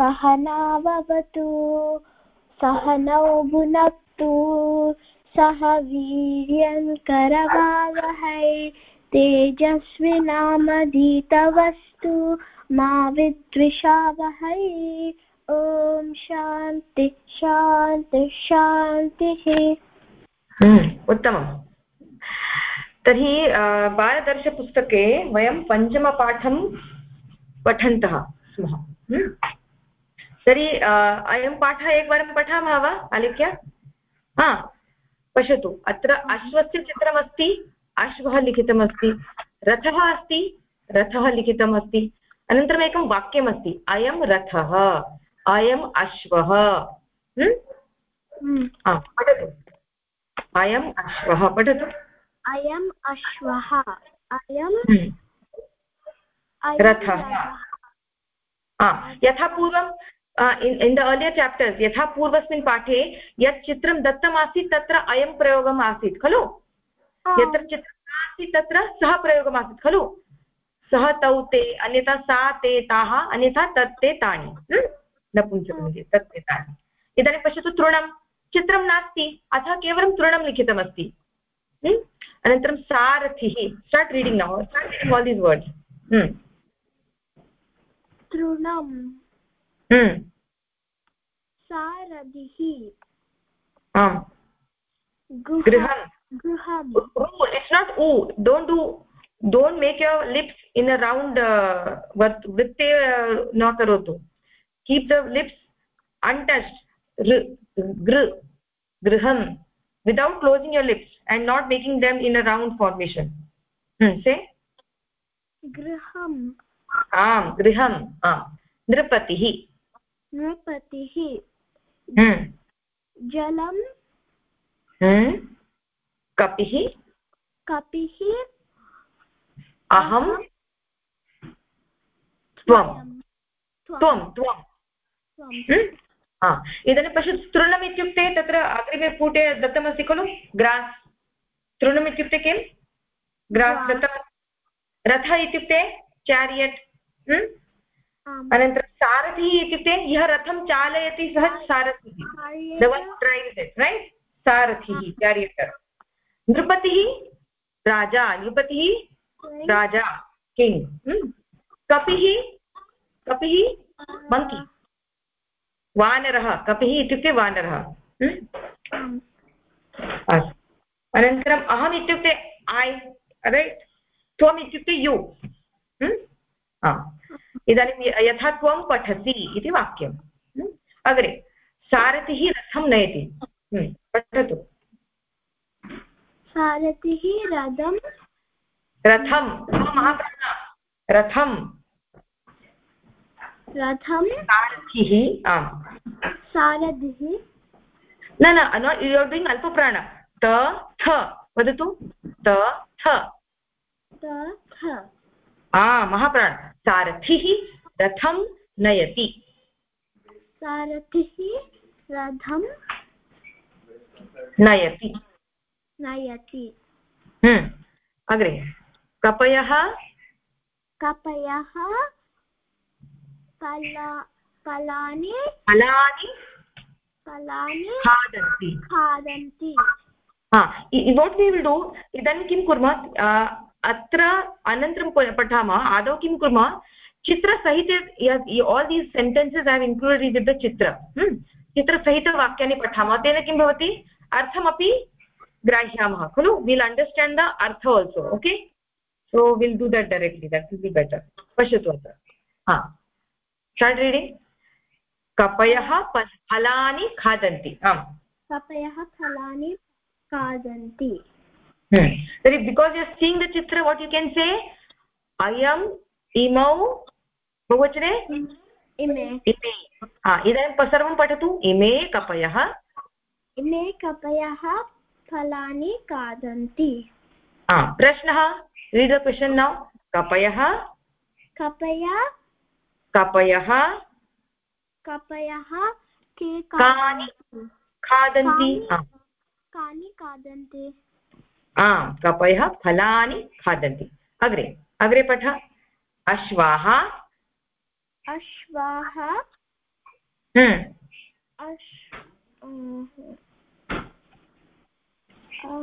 सहनावतु सहनौ भुनक्तु सह वीर्यङ्करवावहै तेजस्विनामधीतवस्तु मा विद्विषावहै। ॐ शान्ति शान्ति शान्तिः। हम्म, उत्तमम्। तर्हि बालदर्शपुस्तके वयं पञ्चमपाठं पठन्तः स्मः। हम्म? तर्हि अयं पाठः एकवारं पठामः वा आलिख्य? हा पश्यतु अत्र अश्वस्य चित्रमस्ति अश्वः लिखितमस्ति रथः अस्ति रथः लिखितमस्ति अनन्तरम् एकं वाक्यमस्ति अयं रथः अयम् अश्वः। पठतु। अयम् अश्वः पठतु। अयम् अश्वः अयं। रथः। यथा पूर्वं इन् द अर्लियर् चाप्टर्स् यथा पूर्वस्मिन् पाठे यत् चित्रं दत्तमासीत् तत्र अयं प्रयोगम् आसीत् खलु यत्र चित्रं नास्ति तत्र सः प्रयोगमासीत् खलु सः तौ ते अन्यथा सा ते ताः अन्यथा तत् ते तानि नपुंसकलिङ्गे तत् ते तानि इदानीं पश्यतु तृणं चित्रं नास्ति अतः केवलं तृणं लिखितमस्ति अनन्तरं सारथिः start reading now start reading all these words तृणं सारधिः। आम्। नाट् ऊ don't do don't make your lips in a round वृत्ते न करोतु। कीप् द लिप्स् अण्टस्ट् गृ गृहं without closing your lips and not making them in a formation say गृहम्। आं गृहम् आं नृपतिः। नृपतिः जलं कपिः। कपिः अहं त्वं। त्वं त्वं। इदानीं पश्यतु तृणम् इत्युक्ते तत्र अग्रिमे पुटे दत्तमस्ति खलु? ग्रास्। तृणम् इत्युक्ते किं ग्रास् दत्तं रथ इत्युक्ते चारियट् अनन्तरं सारथिः इत्युक्ते यः रथं चालयति सः सारथिः। रैट् सारथिः चारियट् नृपतिः राजा नृपतिः राजा किङ्ग् कपिः कपिः मङ्की वानरः कपिः इत्युक्ते वानरः। अस्तु। अनन्तरम् अहम् इत्युक्ते ऐ रैट् त्वम् इत्युक्ते यु इदानीं यथा त्वं पठसि इति वाक्यम्। अग्रे सारथिः रथं नयति। पठतु। सारथिः रथं रथं रथं। रथं सारथिः आम्। सारथिः न न यु आर् डूयिङ्ग् अल्पप्राण। त थ वदतु। त थ। महाप्राण। सारथिः रथं नयति। सारथिः रथं नयति। नयति। हम्म, अग्रे। कपयः? कपयः फला फलानि फलानि फलानि खादन्ति। खादन्ति। वाट् वि विल् डु इदानीं किं कुर्मः? अत्र अनन्तरं पठामः, आदौ किं कुर्मः? चित्रसहिते all these sentences have included with the चित्र चित्रसहितवाक्यानि पठामः। तेन किं भवति? अर्थमपि ग्राह्यामः, खलु? Will understand the earth also okay so will do that directly that will be better पश्यतु अत्र। हा। स्टार्ट् रीडिङ्ग् कपयः फलानि खादन्ति। आम्। कपयः फलानि खादन्ति। तर्हि बिकास् यु सीङ्ग् द चित्र वाट् यु केन् से अयम् इमौ बहुवचने इमे इमे इदानीं सर्वं पठतु इमे कपयः इमे कपयः फलानि खादन्ति प्रश्नः रीड् द क्वशन् नौ कपयः कपया कपयः कपयः के कानि खादन्ति कानि खादन्ति आम् कपयः फलानि खादन्ति। अग्रे अग्रे पठ। अश्वाः। अश्वाः। hmm.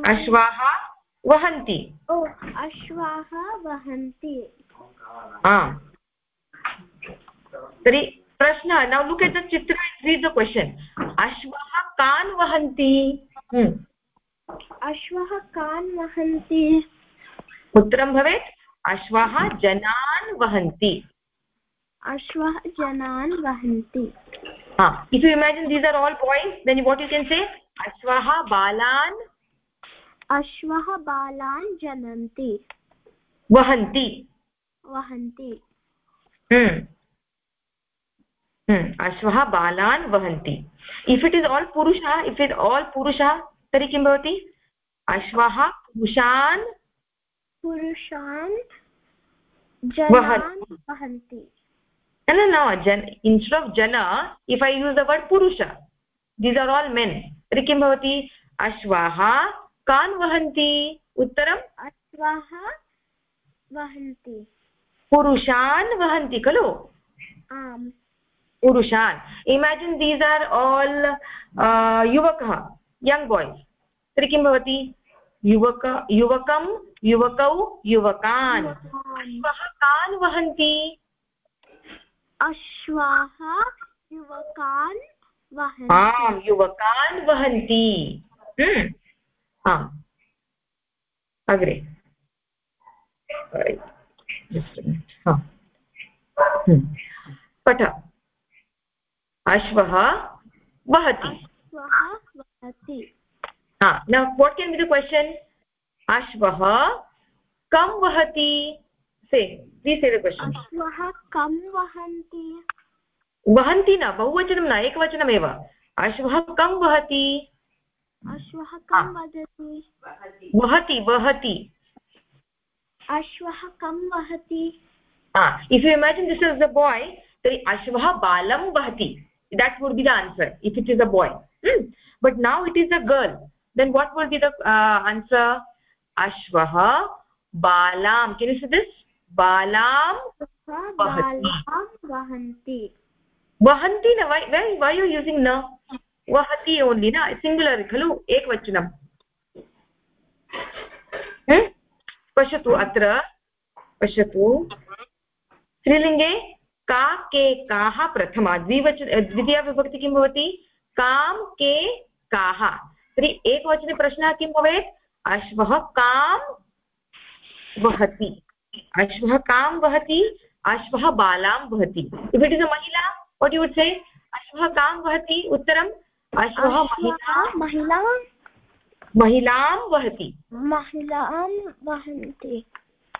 अश्वाः वहन्ति। ओ अश्वाः वहन्ति। आम्। तर्हि प्रश्नः नौ लुक् एट् द चित्र रीड् द क्वशन्। अश्वः कान् वहन्ति? अश्वः कान् वहन्ति। उत्तरं भवेत्। अश्वः जनान् वहन्ति। अश्वः जनान् वहन्ति। If you imagine these are all boys then what you can say अश्वः बालान् अश्वः बालान् जनन्ति। वहन्ति। वहन्ति। अश्वः बालान् वहन्ति। इफ् इट् इस् आल् पुरुषः इफ् इट् आल् पुरुषः तर्हि किं भवति? अश्वः पुरुषान् पुरुषान् वहन्ति। no no jan instead of jana if i use the word purusha these are all men. तर्हि किं भवति? अश्वाः कान् वहन्ति? उत्तरम्? अश्वाः वहन्ति। पुरुषान् वहन्ति खलु? आम्। पुरुषान्। इमेजिन् दीस् आर् आल् युवकः। यङ्ग् बाय्स् तर्हि किं भवति युवक युवकं युवकौ युवकान् अश्वः कान् वहन्ति अश्वाः युवकान् आम् युवकान् वहन्ति। आम् अग्रे। पठ अश्वः वहति न what can be the question अश्वः कं वहति? से प्लीस् से द क्वशन् अश्वः कं वहन्ति? वहन्ति न बहुवचनं न एकवचनमेव। अश्वः कं वहति? अश्वः कं वदति? वहति वहति। अश्वः कं वहति? If you imagine this is the boy तर्हि अश्वः बालं वहति। That would be the answer if it is a boy. Hmm? but now it is a girl then what will be the uh, answer ashvah balam can you see this balam vahanti vahanti na why why why you using na vahati only na singular khalu ekvachanam hmm पश्यतु अत्र पश्यतु स्त्रीलिङ्गे का के काः प्रथमा द्विवच द्वितीया विभक्ति किं भवति कां के काः तर्हि एकवचने प्रश्नः किं भवेत् अश्वः कां वहति। अश्वः कां वहति अश्वः बालां वहति। इफ् इट् इस् अ महिला वट् यु वुड् से अश्वः कां वहति उत्तरम् अश्वः महिला महिलां वहति। महिलां वहन्ति।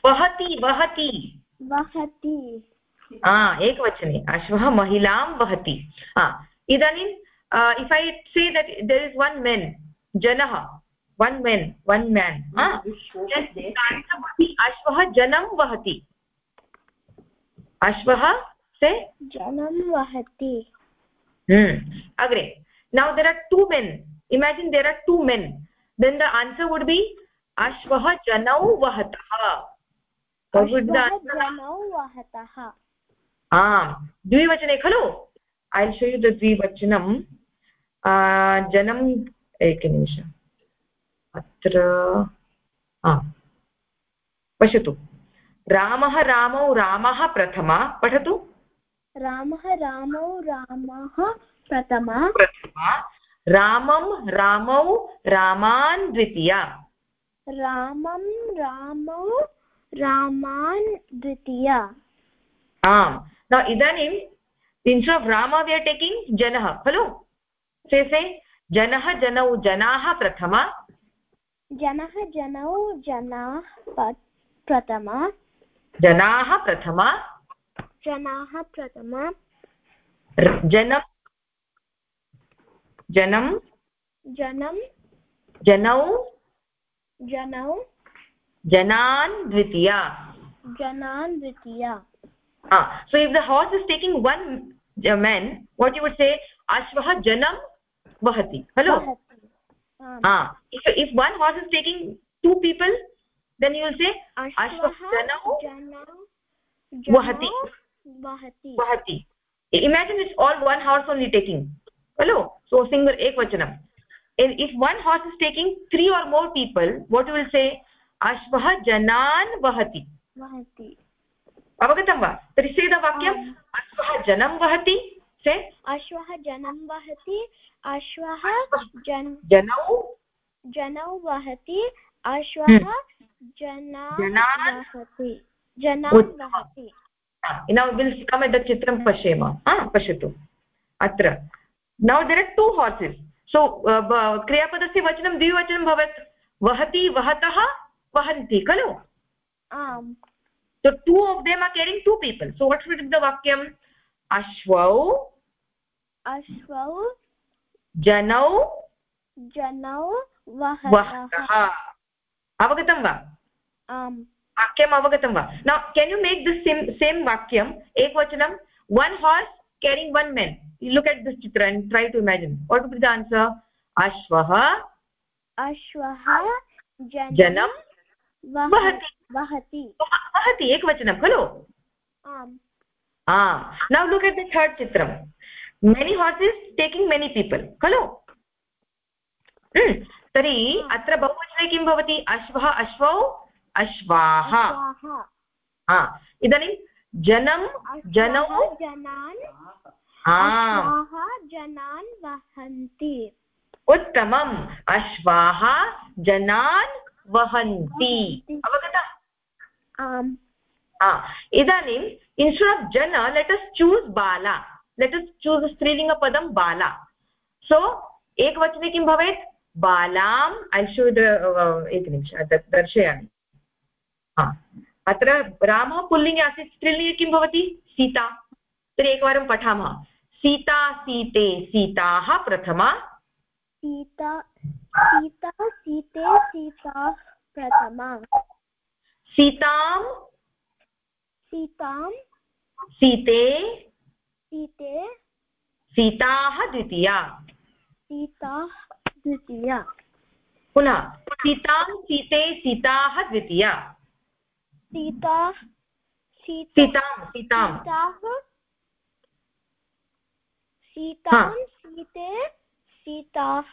वहति वहति। वहति। एकवचने अश्वः महिलां वहति। इदानीं if I say that there is one man जनः वन् मेन् वन् मेन् अश्वः जनं वहति अश्वः से जनं वहति अग्रे now there are two men imagine there are two men then the answer would be अश्वः जनौ वहतः जनौ वहतः आम् द्विवचने खलु ऐ शो यु द द्विवचनं जनं एकनिमिष अत्र पश्यतु रामः रामौ रामः प्रथमा पठतु रामः रामौ रामः प्रथमा प्रथमा रामं रामौ रामान् द्वितीया रामं रामौ रामान् द्वितीया आम् now idanim instead of rama we are taking janah से से जनः जनौ जनाः प्रथम। जनः जनौ जनाः प्रथम। जनाः प्रथम। जनाः प्रथम। जन जनम। जनम। जनौ। जनौ। जनान् द्वितीया। जनान् द्वितीया। हा so if the horse is taking one man what you would say अश्वः जनम् vahati hello ah if, if one horse is taking two people then you will say ashvah janam vahati vahati vahati imagine it's all one horse only taking hello so single ekvachanam if one horse is taking three or more people what you will say ashvah janan vahati vahati avagatam va tari vakyam ashvah janam vahati से? अश्वः जनं वहति अश्वः जन जनौ? जनौ वहति अश्वः हम्म। जना जनान्? वहति जनान् वहति। चित्रं पश्येम पश्यतु। अत्र। Now there are two horses so क्रियापदस्य वचनं द्विवचनं भवेत्। वहति वहतः वहन्ति खलु? Two of them are carrying two people so what the वाक्यम् अश्वौ अश्वौ जनौ जनौ वहः अवगतं वा? आम्। वाक्यम् अवगतं वा? न can you make this same same वाक्यम्? एकवचनं one horse carrying one man look at this चित्र and try to imagine what be the अश्वः। अश्वः जनं वहति। एकवचनं खलु? आम्। आ now look at the third many horses taking many people. Khalo तर्हि अत्र बहुवचने किं भवति? अश्वः अश्वौ अश्वाः। इदानीं जनं जनौ। जनान् जनान् वहन्ति। उत्तमम्। अश्वाः जनान् वहन्ति। अवगतम् इदानीम् इन्स्टेड् आफ् जन लेट् अस् चूस् बाला। लेट् अस् चूस् स्त्रीलिङ्गपदं बाला सो एकवचने किं भवेत् बालाम् ऐ शो एकनिमिष दर्शयामि अत्र रामः पुल्लिङ्गे आसीत् स्त्रीलिङ्गे किं भवति सीता तर्हि एकवारं पठामः सीता सीते सीताः प्रथमा सीता सीता सीते सीता प्रथमा सीतां सीतां सीते सीते सीताः द्वितीया। सीता द्वितीया। पुनः सीतां सीते सीताः द्वितीया। सीता सीतां सीतां सीतां। सीते सीताः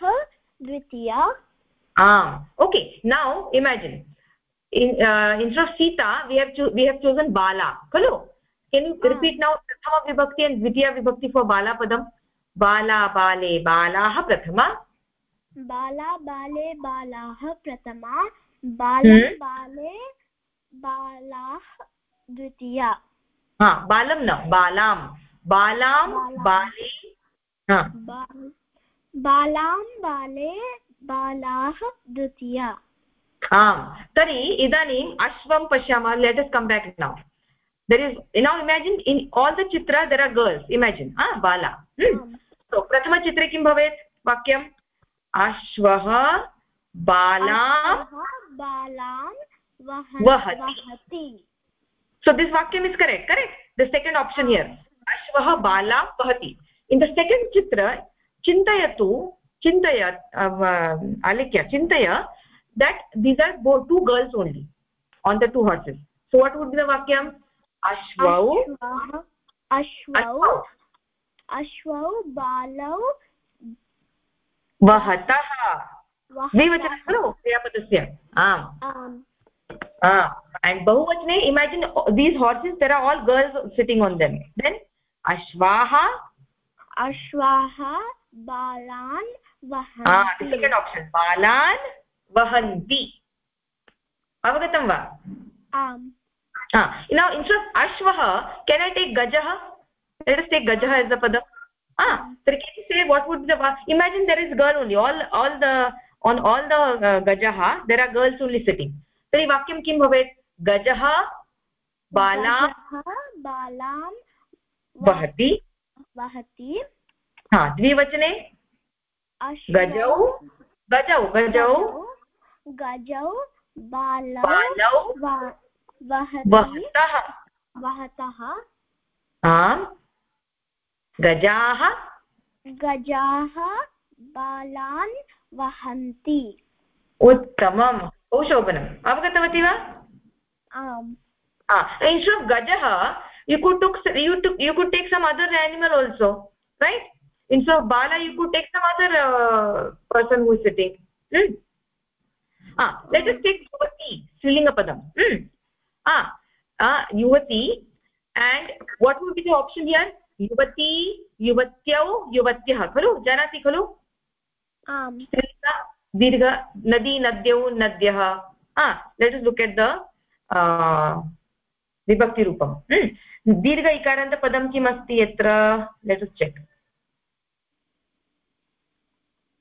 द्वितीया। आम् okay now imagine. instead of sita we have cho we have chosen bala khalo can you repeat now prathama vibhakti and dvitiya vibhakti for bala padam bala bale balah prathama bala bale balah prathama balam bale बालाः द्वितीया हा बालं न बालां बालां बाले बालां बाले बालाः द्वितीया आम् तर्हि इदानीम् अश्वं पश्यामः let us come back now there is now imagine in all the चित्र देर् आर् गर्ल्स् इमेजिन् हा बाला so प्रथमचित्रे किं भवेत् वाक्यम् अश्वः बालां बालां vahati so this vakyam is correct correct the second option here ashvah balam vahati in the second chitra chintayatu chintaya alikya chintaya that these are both two girls only on the two horses so what would be the vakyam अश्वौ। अश्वौ। अश्वौ। बालौ। वहतः। द्विवचनं खलु क्रियापदस्य? आम्। And बहुवचने imagine these horses there are all girls sitting on them then अश्वाः। अश्वाः बालान् सेकेण्ड् आप्षन् बालान् वहन्ति। अवगतं वा? Now instead of ashvah can i take gajah let us take gajah as the padam ah so can you say what would be the imagine there is girl only all all the on all the uh, gajah there are girls only sitting तर्हि वाक्यं किं भवेत् गजः बाला बालां वहति वहति हा द्विवचने गजौ गजौ गजौ गजौ बालौ वहतः आम् गजाः? गजाः बालान् वहन्ति। उत्तमं बहुशोभनम्। अवगतवती वा? आम्। इन्स् आफ् गजः you could took you took you could take some other animal also rat instead of बाल you could take some other person who sitting let take भवति ah ah yuvati and what would be the option here? yuvati युवत्यौ युवत्यः खलु जानाति खलु आम् दीर्घ नदी नद्यौ नद्यः let us look at the विभक्तिरूपं दीर्घ इकारान्तपदं किम् अस्ति यत्र लेट् इस् चेक्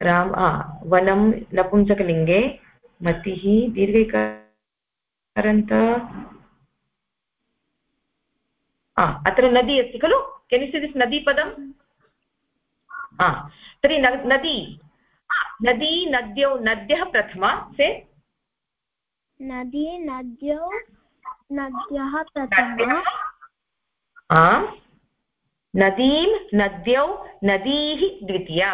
राम वनं नपुंसकलिङ्गे मतिः दीर्घ इकारान्त अत्र नदी अस्ति खलु? केन् यु सी दिस् नदीपदं तर्हि नदी नदी नद्यौ नद्यः प्रथमा से? नदी नद्यौ नद्यः प्रथमा। आम्। नदीं नद्यौ नदीः द्वितीया।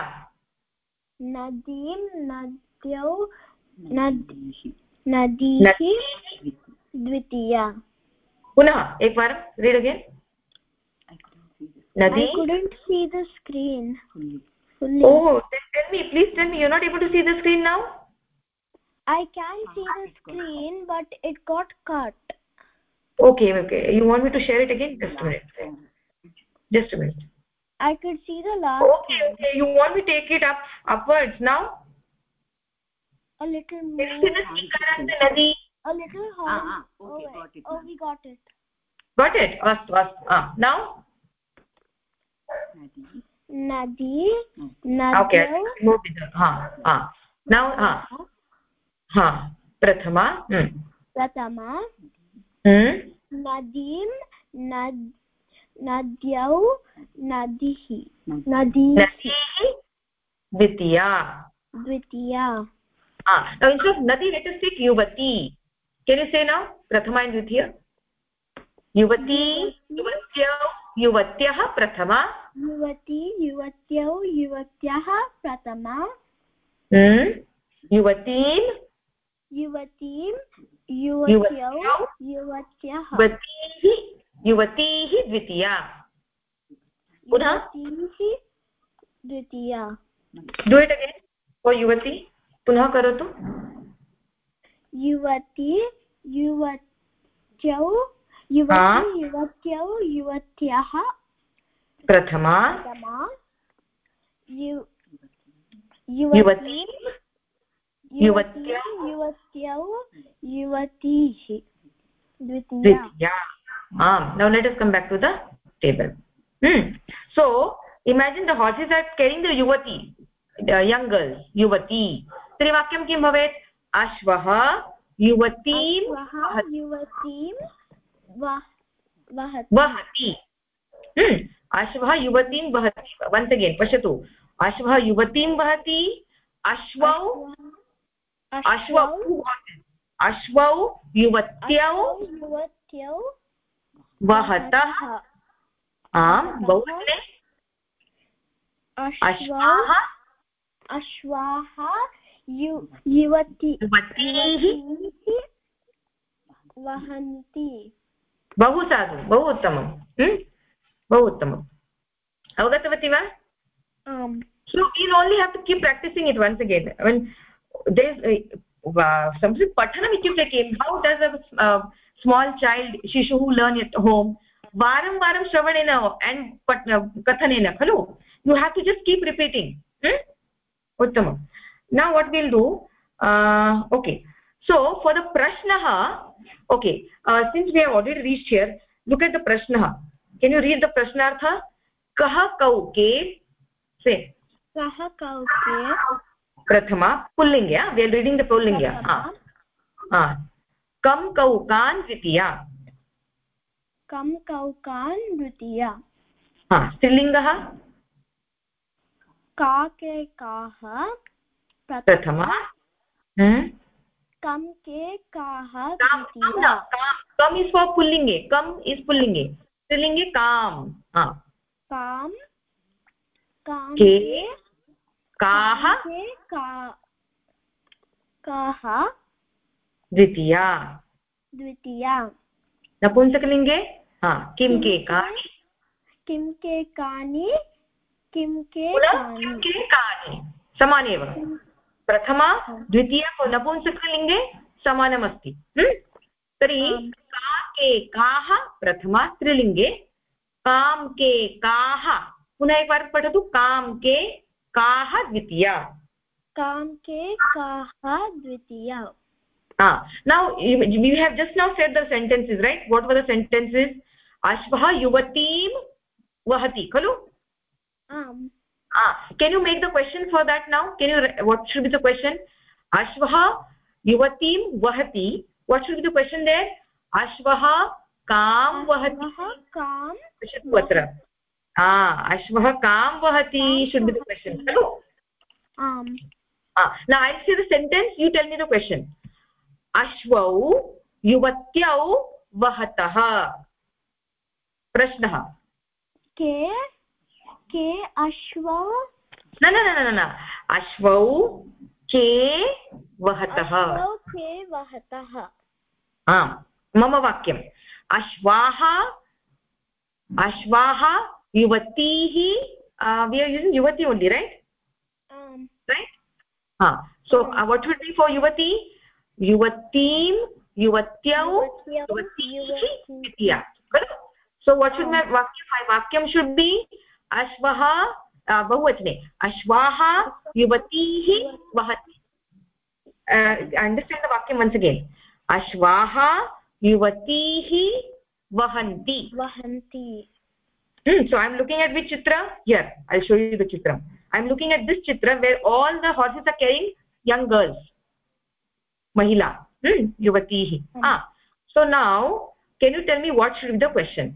नदीं नद्यौ नदीः द्वितीया पुनः एकवारं read again nadi i couldn't see the screen fully oh then tell me please tell me you're not able to see the screen now i can see the screen but it got cut okay okay you want me to share it again just a minute just a minute i could see the last okay okay you want me to take it up upwards now A little more nadi a little higher ah, ah, okay, oh, got it. oh we got it got it astu astu ah now nadi nadi nadi okay move it ha नदी नद्यौ हा हा नौ हा हा प्रथमा प्रथमा नदीं नद्यौ नदीः नदीः द्वितीया द्वितीया नदी लेटस्टिक् युवती। केन् you से नौ प्रथमा in द्वितीय। युवती युवत्यौ युवत्यः प्रथमा। युवती युवत्यौ युवत्याः प्रथमा। हम्म? युवतीं। युवतीं युवत्यौ युवत्यः युवतीः युवतीः द्वितीया। पुनः द्वितीया। डु इट् अगेन् ओ युवती। पुनः करोतु युवती युवत्यौ युवती युवत्यौ युवत्याः प्रथमा। युवती। युवत्यौ। युवतीः। द्वितीया। आम् now let us come back to the table so imagine the horses are carrying the yuvati the young girls yuvati तर्हि वाक्यं किं भवेत्? अश्वः युवतीं युवतीं वहति। अश्वः युवतीं वहति। वन्स् अगेन् पश्यतु। अश्वः युवतीं वहति। अश्वौ अश्वौ अश्वौ युवत्यौ युवत्यौ वहतः। आम् बहु अश्वाः अश्वाः वहन्ति बहु साधु बहु उत्तमं। बहु उत्तमम् अवगतवती वा? So you only have to keep practising it once again I mean the Sanskrit पठनम् इत्युक्ते किं how does a small child शिशुः लर्न् इट् होम् वारं वारं श्रवणेन एण्ड् कथनेन खलु? You have to just keep repeating उत्तमम्। Now what we'll do uh, okay so for the prashnah okay uh, since we have already reached here look at the prashnah can you read the prashnartha kah kauke say kah kauke prathama pullingya we are reading the pullingya ha ha kam kaukan dvitiya kam kaukan dvitiya ha स्त्रीलिङ्गः काके काः प्रथमा कम के काः कम् is for पुल्लिङ्गे कम् is पुल्लिङ्गे स्त्रीलिङ्गे काम् काम् के काः काः द्वितीया। द्वितीया। नपुंसकलिङ्गे हा किं केकानि किं केकानि किं पुनः किं केकानि समानेव प्रथमा द्वितीया नपुंसकलिङ्गे समानमस्ति तर्हि का के काः प्रथमा स्त्रीलिङ्गे कां के काः पुनः एकवारं पठतु कां के काः द्वितीया कां के काः द्वितीया ah now we have just now said the sentences right what were the sentences ashvah yuvatim vahati khalu um ah can you make the question for that now can you what should be the question ashvah yuvatim vahati what should be the question there ashvah kam vahati kam पश्यतु अत्र हा अश्वः कां वहति should be the question खलु आम् न I see the sentence you tell me the question अश्वौ युवत्यौ वहतः प्रश्नः के के अश्व? न न न न अश्वौ के वहतः। के वहतः। आम् मम वाक्यम्। अश्वाः अश्वाः युवतीः यूसिङ्ग् युवती ओन्लि रैट् रैट् हा so what will be four युवती? युवतीं युवत्यौ युवतीः खलु सो वट् शुड् मै वाक्यं मै वाक्यं शुड् बि अश्वः बहुवचने अश्वाः युवतीः वहति। अण्डर्स्टाण्ड् वाक्यं वन्स् अगेन् अश्वाः युवतीः वहन्ति। वहन्ति। So I am looking at which चित्र here I show you the चित्रम् I am looking at this चित्रं where all the horses are carrying young girls महिला युवतीः so now can you tell me what should the question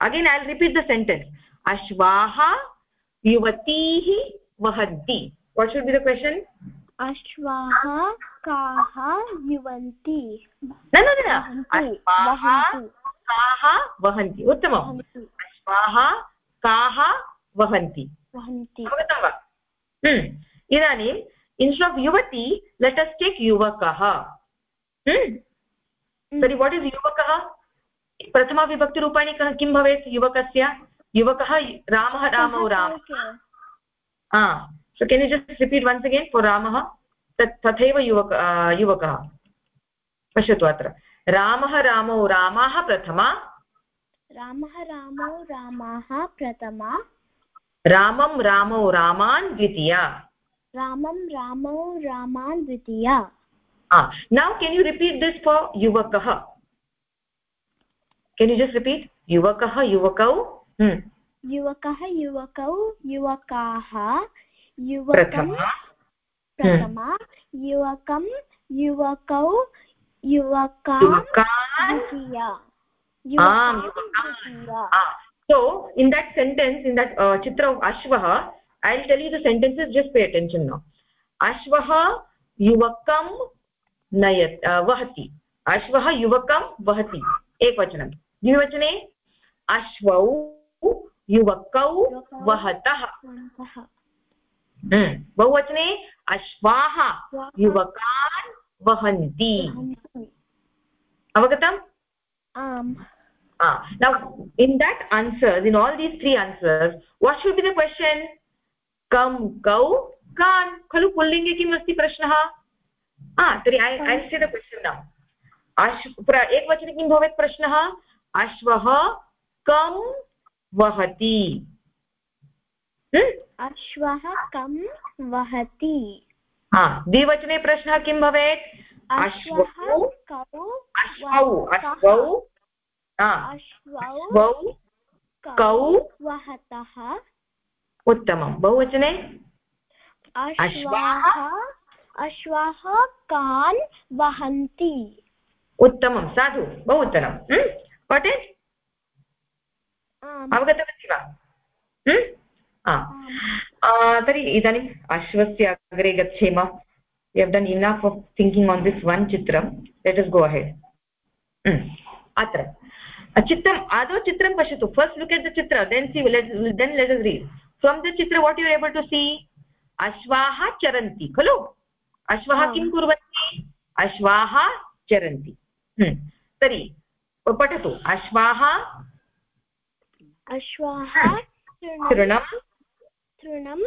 again I repeat the sentence ashvaha yuvatihi vahanti what should be the question? अश्वाः काः युवन्ति? न न न काः वहन्ति. उत्तमम्. अश्वाः काः वहन्ति. अवगतं वा? हम्म। इदानीम् इन्स्ट् आफ् युवती लेट् अस् टेक् युवकः. हम्म। तर्हि वाट् इस् युवकः? प्रथमाविभक्तिरूपाणि किं भवेत् युवकस्य? युवकः रामः रामौ Ram. so can you just repeat once again for ramah तत् तथैव युवक युवकः। पश्यतु अत्र। रामः रामौ रामाः प्रथमा। रामः रामौ रामाः प्रथमा। रामं रामौ रामान् द्वितीया। रामं रामौ रामान् द्वितीया। Now can you repeat this for युवकः? केन् यु जस्ट् रिपीट् युवकः युवकौ। युवकः युवकौ युवकाः युवकं प्रथमा युवकं युवकौ so in that sentence in that uh, chitra of ashvah i'll tell you the sentences just pay attention now ashvah yuvakam nayat uh, vahati ashvah yuvakam vahati ekvachanam द्विवचने अश्वौ युवकौ वहतः। बहुवचने अश्वाः युवकान् वहन्ति। अवगतम्? आम्। now in that answers in all these three answers what should be the question? kam kau kan खलु पुल्लिङ्गे किम् अस्ति प्रश्नः? तर्हि ऐ ऐ से द क्वशन् नौ अश् एकवचने किं भवेत् प्रश्नः? अश्वः कं वहति। अश्वः कं वहति? द्विवचने प्रश्नः किं भवेत्? अश्वौ अश्वौ। अश्वौ। कौ वहतः। उत्तमं। बहुवचने? अश्वाः अश्वाः। कान् वहन्ति। उत्तमं। साधु। बहु उत्तमं। पठेत्? अवगतवती वा? तर्हि इदानीम् अश्वस्य अग्रे गच्छेम। You have done enough of thinking on this one चित्रं लेट् इस् गो अहेड् अत्र। चित्रम् आदौ चित्रं पश्यतु। फस्ट् लुक् एट् द चित्र then see then let us read from the चित्र what you able to see अश्वाः चरन्ति खलु? अश्वाः किं कुर्वन्ति? अश्वाः चरन्ति तर्हि पठतु। अश्वाः अश्वाः तृणं तृणं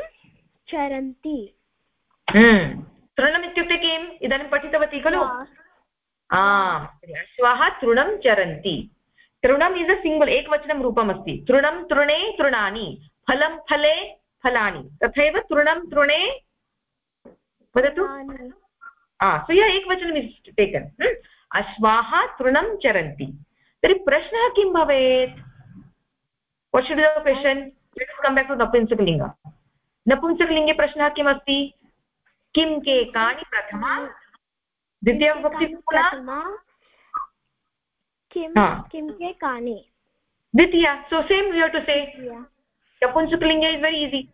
चरन्ति। तृणम् इत्युक्ते किम्? इदानीं पठितवती खलु? आम् अश्वाः तृणं चरन्ति। तृणम् इस् अ सिङ्गल् एकवचनं रूपम् अस्ति तृणं तृणे तृणानि फलं फले फलानि। तथैव तृणं तृणे वदतु। सो य एकवचनम् इस् टेकन् अश्वाः तृणं चरन्ति। तर्हि प्रश्नः किं भवेत्? What should question come back to नपुंसकलिङ्ग नपुंसकलिङ्गे प्रश्नः किमस्ति किं के कानि प्रथमा द्वितीयविभक्ति किं के कानि द्वितीया so same you to say नपुंसकलिङ्गे is very easy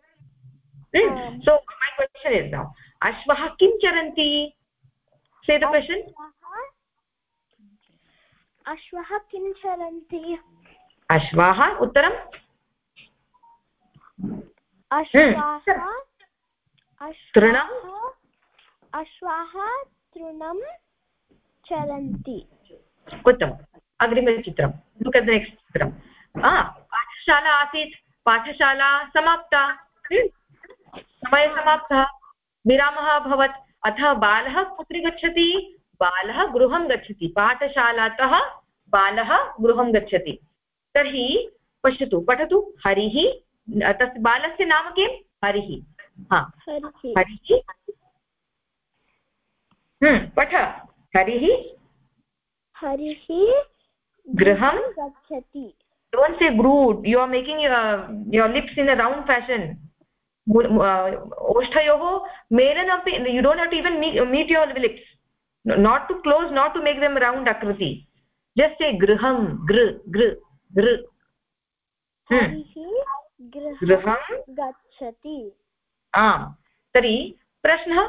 so my question is now. Ashvah kim charanti? Say the question. Ashvah kim charanti? अश्वाः तृणम्। अश्वाः तृणं चलन्ति। उत्तमम्। अग्रिमचित्रं लुक् द नेक्स्ट् चित्रं पाठशाला आसीत्। पाठशाला समाप्ता। समयः समाप्तः। विरामः अभवत्। अतः बालः कुत्र गच्छति? बालः गृहं गच्छति। पाठशालातः बालः गृहं गच्छति। तर्हि पश्यतु पठतु हरिः तस्य बालस्य नाम किं हरिः। हरिः। पठ। हरिः। हरिः। गृहं गच्छति। Don't say ग्रूट् you are making your lips in a round fashion ओष्ठयोः मेलनमपि you don't not even meet your lips not to close not to make them round आकृति जस्ट् ए गृहं गृ गृ गृहं गच्छति। आम्। तर्हि प्रश्नः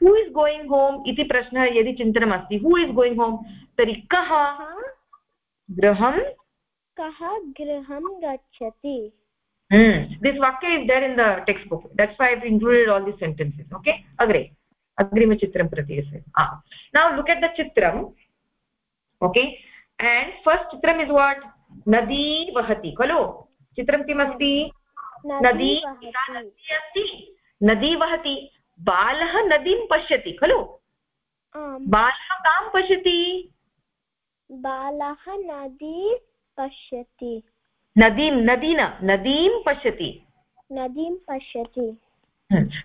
हू इस् गोयिङ्ग् होम् इति प्रश्नः यदि चिन्तनमस्ति हू इस् गोयिङ्ग् होम् तर्हि कः? गृहं? कः गृहं गच्छति? दिस् वाक्य is there in the text book that's why included all the sentences okay अग्रे अग्रिमचित्रं प्रति नौ लुक् एट् द चित्रम् ओके एण्ड् फस्ट् चित्रम् इस् वाट् नदी वहति खलु? चित्रं किमस्ति? नदी नदी अस्ति। नदी वहति। बालः नदीं पश्यति खलु? बालः कां पश्यति? बालः नदी पश्यति। नदीं नदी न नदीं पश्यति। नदीं पश्यति।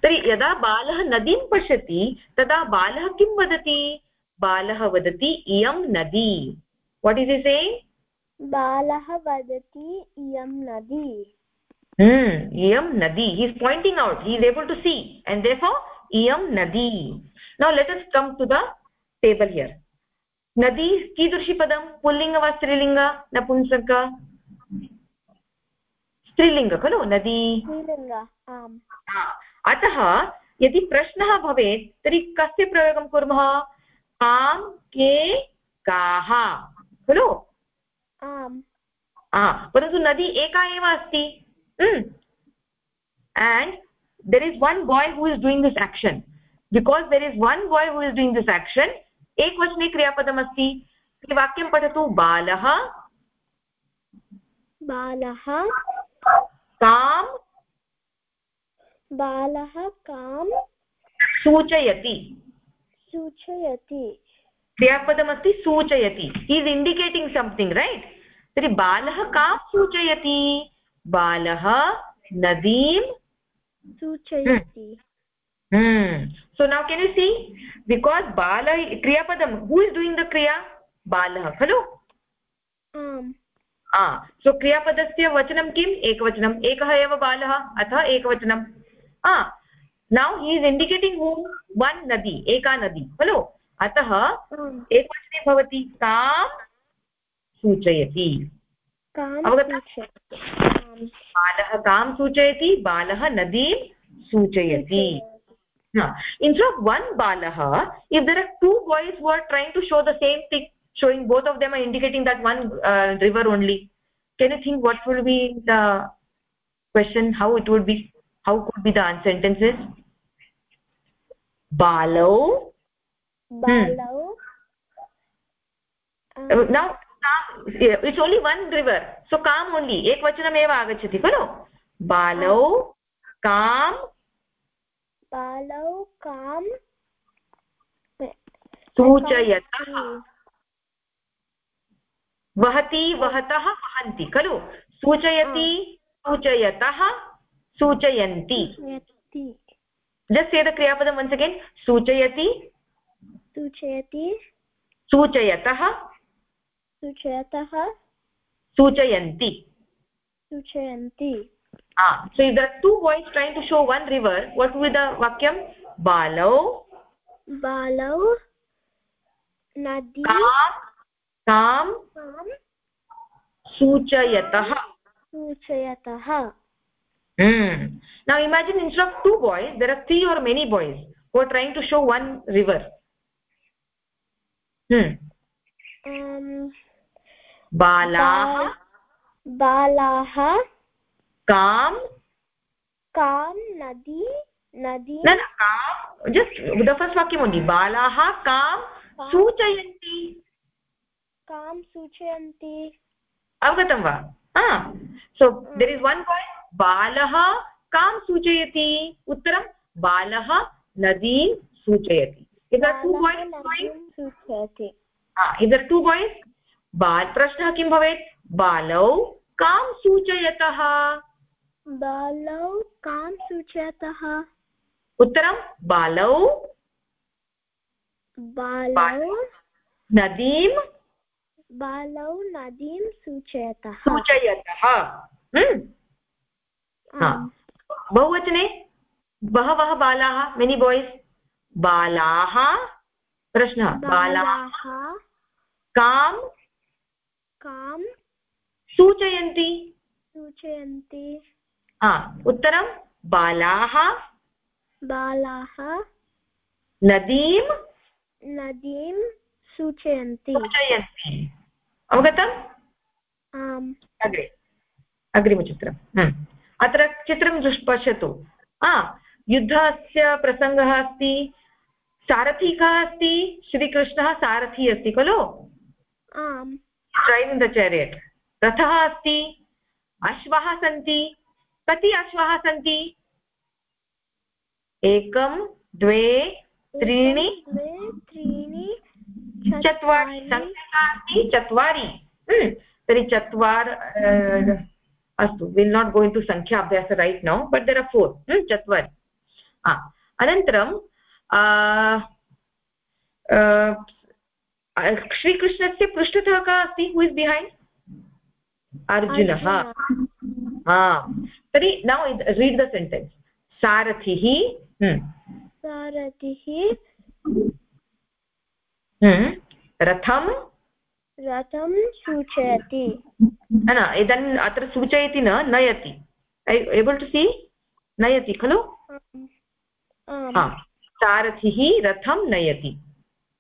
तर्हि यदा बालः नदीं पश्यति तदा बालः किं वदति? बालः वदति इयं नदी। वाट् इस् इस् ए बालः वदति इयं नदी hmm iyam nadi he is pointing out he is able to see and therefore iyam nadi now let us come to the table here nadi कीदृशी पदं पुल्लिङ्ग वा स्त्रीलिङ्ग नपुंसक स्त्रीलिङ्ग खलु नदी अतः यदि प्रश्नः भवेत् तर्हि कस्य प्रयोगं कुर्मः कां के काः खलु परन्तु नदी एका एव अस्ति। And there is one boy who is doing this action because there is one boy who is doing this action एकवचने क्रियापदमस्ति। वाक्यं पठतु बालः। बालः। कां बालः कां सूचयति। सूचयति। क्रियापदमस्ति सूचयति। ईस् इण्डिकेटिङ्ग् सम्थिङ्ग् रैट् तर्हि बालः कां सूचयति? बालः नदीं सूचयति। So now can you see because बाल क्रियापदं हू इस् डूयिङ्ग् द क्रिया? बालः खलु? सो क्रियापदस्य वचनं किम्? एकवचनम् एकः एव बालः अतः एकवचनं। नौ he is indicating who one नदी एका नदी खलु? अतः एकवचने भवति कां सूचयति। बालः कां सूचयति बालः नदीं सूचयति। इन्स्ट्रा वन् बालः if there are two boys were trying to show the same thing showing both of them are indicating that one river only can you think what would be the question how it would be how could be the an sentences बालौ now it's only one river so com only एकवचनमेव आगच्छति खलु बालौ काम् बालौ कां सूचयतः वहति वहतः वहन्ति खलु सूचयति सूचयतः सूचयन्ति जस्ट् से द क्रियापदं वन्स् अगेन् सूचयति सूचयति सूचयतः सूचयतः सूचयन्ति सूचयन्ति ah so if there are two boys trying to show one river what will be the vakyam balau balau nadi kam kam सूचयतः सूचयतः hmm. now imagine instead of two boys there are three or many boys who are trying to show one river hmm um बालाः बालाः कां कां नदी नदी। न कां just the first वाक्यम् only बालाः कां सूचयन्ति। कां सूचयन्ति। अवगतं वा so there is one point बालः कां सूचयति। उत्तरं बालः नदीं सूचयति। इदर् टु बाय्स् सूचयति। इदर् टु बाय्स् बाल् प्रश्नः किं भवेत्? बालौ कां सूचयतः? बालौ कां सूचयतः? उत्तरं बालौ बालौ नदीं बालौ नदीं सूचयतः। सूचयतः। हम्म? बहुवचने। बहवः बालाः मेनि बाय्स् बालाः प्रश्नः। बालाः कां कां सूचयन्ति। सूचयन्ति। उत्तरं बालाः। बालाः। नदीं। नदीं सूचयन्ति। सूचयन्ति। अवगतम्? आम्। अग्रे। अग्रिमचित्रम्। अत्र चित्रं दृष् पश्यतु। युद्धस्य प्रसङ्गः अस्ति सारथी कः अस्ति श्रीकृष्णः सारथी अस्ति खलु? आम्। ड्रैविङ्ग् द चेरियट् रथः अस्ति अश्वः सन्ति कति अश्वः सन्ति एकं द्वे त्रीणि त्रीणि चत्वारि सङ्ख्या चत्वारि तर्हि चत्वार अस्तु विल् नाट् गो इन् टु सङ्ख्या अभ्यास right now but there are four चत्वारि अनन्तरं श्रीकृष्णस्य पृष्ठतः कः अस्ति हू इस् बिहैण्ड् अर्जुनः हा। तर्हि नौ रीड् द सेण्टेन्स् सारथिः सारथिः रथं रथं सूचयति। न? इदानीम् अत्र सूचयति न नयति। एबल् टु सी नयति खलु? सारथिः रथं नयति।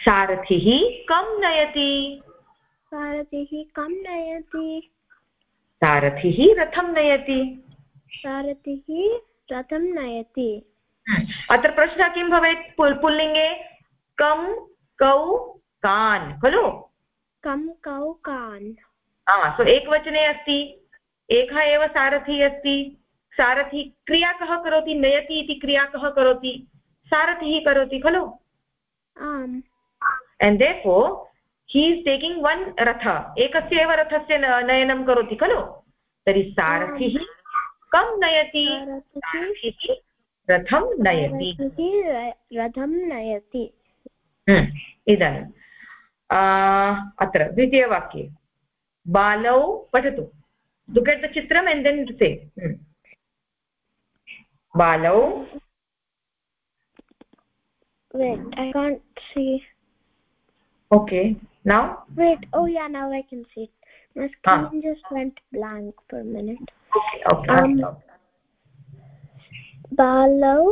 सारथिः कं नयति? सारथिः कं नयति? सारथिः रथं नयति। सारथिः रथं नयति। अत्र प्रश्नः किं भवेत् पुल्लिङ्गे? कं कौ कान् खलु? कं कौ कान्। सो एकवचने अस्ति। एकः एव सारथी अस्ति। सारथी क्रिया कः करोति? नयति इति क्रिया कः करोति? सारथिः करोति खलु? आम्। एण्ड् दे फो हि इस् टेकिङ्ग् वन् रथ एकस्य एव रथस्य नयनं करोति खलु तर्हि सारथिः कं नयति रथं नयति रथं नयति इदानीम् अत्र द्वितीयवाक्ये बालौ पठतु लुक् चित्रम् and then say बालौ wait i can't see. okay now wait oh yeah now i can see it my screen just went blank for a minute okay okay um, balau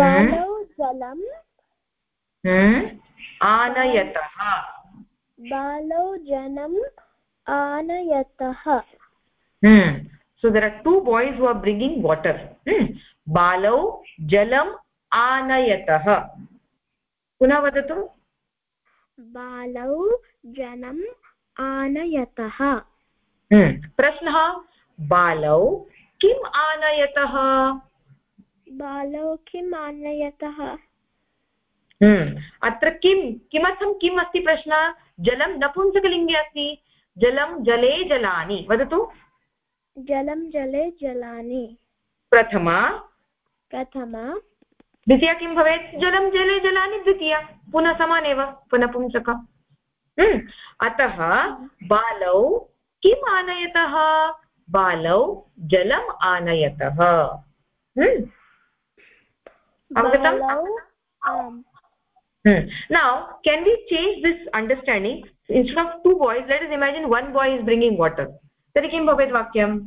balau jalam hmm आनयतः बालौ जनम् आनयतः hmm so there are two boys who are bringing water hmm balau jalam आनयतः पुनः वदतु बालौ जनम् आनयतः। प्रश्नः बालौ किम् आनयतः? बालौ किम् आनयतः? अत्र किं किमर्थं किम् अस्ति प्रश्नः? जलं नपुंसकलिङ्गे अस्ति। जलं जले जलानि। वदतु। जलं जले जलानि। प्रथमा। प्रथमा। द्वितीया किं भवेत्? जलं जले जलानि द्वितीया। पुनः समानेव पुनपुंसक हम्म। अतः बालौ किम् आनयतः? बालौ जलम् आनयतः। हम्म। अवगतम्? Now can we change this understanding instead of two boys let us imagine one boy is bringing water तर्हि किं भवेत् वाक्यम्?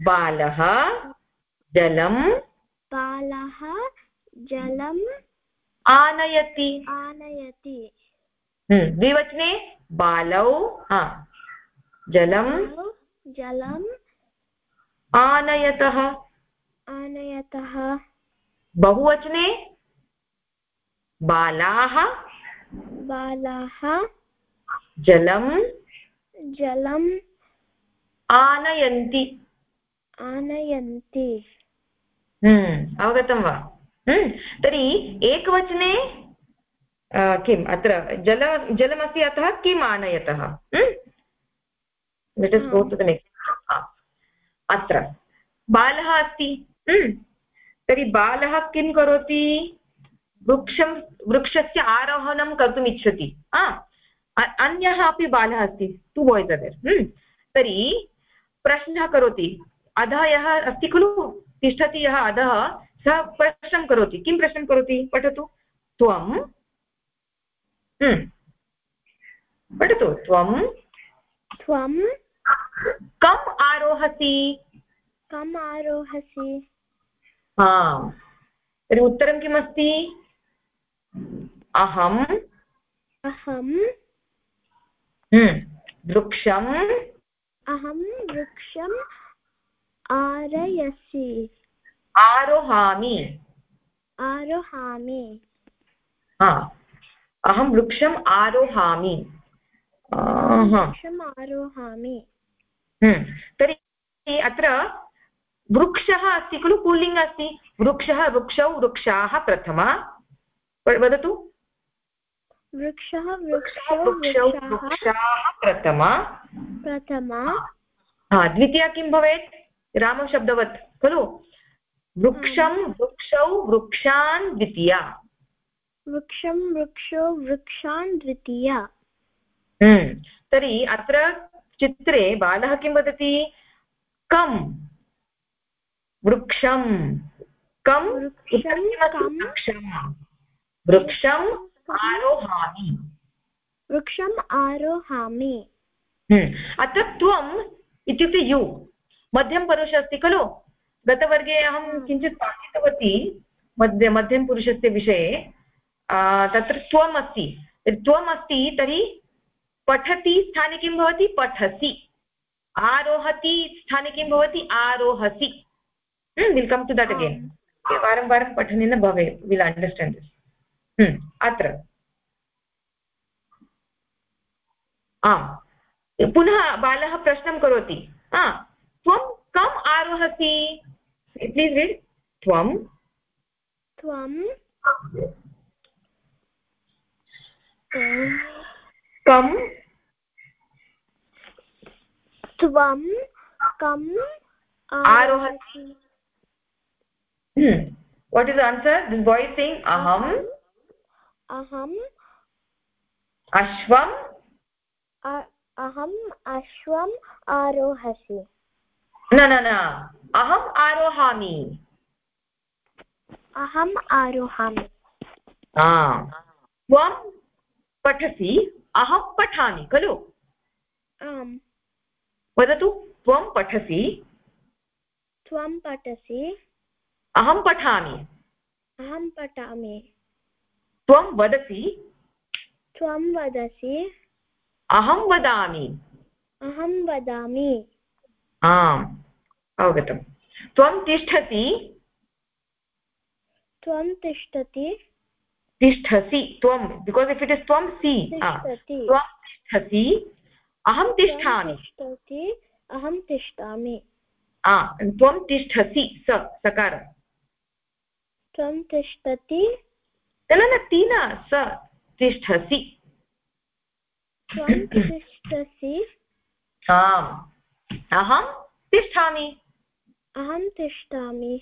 बालः जलम् बालः जलम् आनयति। आनयति। द्विवचने बालौ जलं जलम् आनयतः। आनयतः। बहुवचने बालाः बालाः जलं जलम् आनयन्ति। आनयन्ति। हम्म, अवगतं वा। हम्म, तर्हि एकवचने किम्? अत्र जल जलमस्ति अतः किम् आनयतः? Let go to the next अत्र। बालः अस्ति। हम्म, तर्हि बालः किं करोति? वृक्षं वृक्षस्य आरोहणं कर्तुम् इच्छति। अन्यः अपि बालः अस्ति। टु बाय्स् अदर् तर्हि प्रश्नः करोति। अधः यः अस्ति खलु? तिष्ठति यः अधः सः प्रश्नं करोति। किं प्रश्नं करोति? पठतु। त्वं। हम्म। पठतु। त्वं। त्वं। कम् आरोहसि। कम् आरोहसि। हा तर्हि उत्तरं किमस्ति? अहम्। अहं हम्म। वृक्षम्। अहं वृक्षम्। आरयसि। आरोहामि। आरोहामि। अहं वृक्षम् आरोहामि। वृक्षम् आरोहामि। हम्म। तर्हि अत्र वृक्षः अस्ति खलु पुल्लिङ्ग् अस्ति। वृक्षः वृक्षौ वृक्षाः प्रथमा। वदतु। वृक्षः वृक्षौ वृक्षाः प्रथमा। प्रथमा। द्वितीया किं भवेत्? रामशब्दवत् खलु? वृक्षं वृक्षौ वृक्षान् द्वितीया। वृक्षं वृक्षो वृक्षान् द्वितीया। हम्म। तर्हि अत्र चित्रे बालः किं वदति? कं वृक्षं। कं वृक्षं वृक्षम्। आरोहामि। वृक्षम् आरोहामि। हम्म। अत्र त्वम् इत्युक्ते यु। मध्यमपुरुष अस्ति खलु? गतवर्गे अहं किञ्चित् पाठितवती मध्य मध्यमपुरुषस्य विषये। तत्र त्वम् अस्ति। त्वम् अस्ति तर्हि पठति स्थाने किं भवति? पठसि। आरोहति स्थाने किं भवति? आरोहसि। Will come to that again वारं वारं पठनेन भवेत् विल् अण्डर्स्टाण्ड् दिस् अत्र। आम्। पुनः बालः प्रश्नं करोति। त्वं कम् आरोहसि। प्लीस् रीड् त्वं। त्वं। कम्। त्वं कम् आरोहसि। What is answer this by sing अहम्। अहम्। अश्वम्। अहम् अश्वम् आरोहसि। न न न अहम् आरोहामि अहम् आरोहामि त्वं पठसि अहं पठामि खलु आम् वदतु त्वं पठसि त्वं पठसि अहं पठामि अहं पठामि त्वं वदसि त्वं वदसि अहं वदामि अहं वदामि आम् अवगतं त्वं तिष्ठति? त्वं तिष्ठति। तिष्ठसि त्वं बिकास् इफ् इट् इस् त्वं सि त्वं तिष्ठसि अहं तिष्ठामि। तिष्ठति अहं तिष्ठामि। त्वं तिष्ठसि स सकार। त्वं तिष्ठति। न न ति न स तिष्ठसि। त्वं तिष्ठसि। आम्। अहं तिष्ठामि। अहं तिष्ठामि।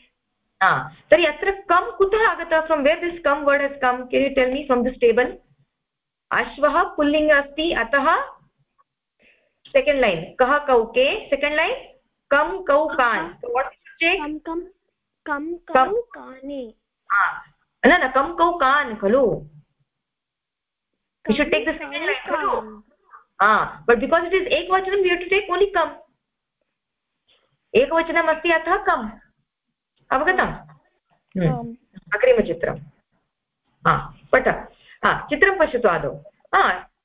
तर्हि अत्र कम् कुतः आगतः? From where this come word has come can you tell me from this table अश्वः पुल्लिङ्ग् अस्ति अतः सेकेण्ड् लैन् कः कौ के सेकेण्ड् लैन् कम् कौ कान् कं कं कं कौ कानि न न कं कौ कान् खलु। You should take the second line khulu ah but because it is ekvachanam we have to take only kam asti atha kam अवगतम्? अग्रिमचित्रं हा पठ। हा चित्रं पश्यतु आदौ। हा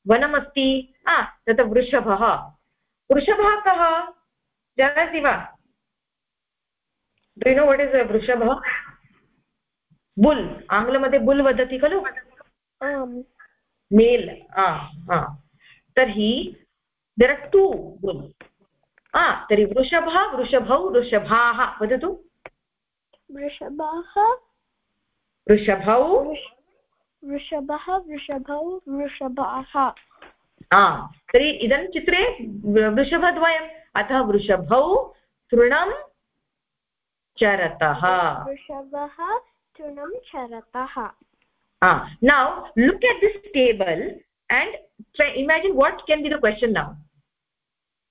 वनमस्ति। हा तत्र वृषभः। वृषभः कः? जानाति वा? डु नो वट् इस् वृषभः? बुल्। आङ्ग्लमध्ये बुल् वदति खलु? मेल्। तर्हि देर् आर् टु बुल्। तर्हि वृषभः वृषभौ वृषभाः वदतु। वृषभः वृषभौ। वृषभः वृषभौ वृषभाः। तर्हि इदं चित्रे वृषभद्वयम् अतः वृषभौ तृणं चरतः। वृषभः तृणं चरतः। Now look at this table and try imagine what can be the question now.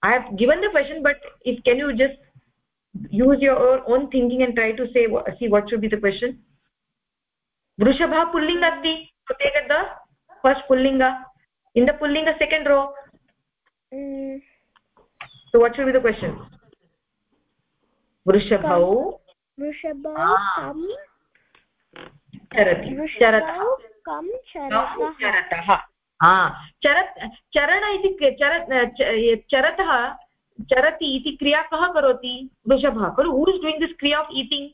i have given the question but if can you just use your own thinking and try to say see what should be the question vrushabha pullinga asti so take at the first pullinga in the pullinga second row mm. so what should be the question वृषभौ वृषभौ कं चरति वृषभौ चरतः चरत् चरण इति चर चरतः चरति इति क्रिया कः करोति? वृषभः खलु हू इस् डूयिङ्ग् दिस् क्रिया आफ् ईटिङ्ग्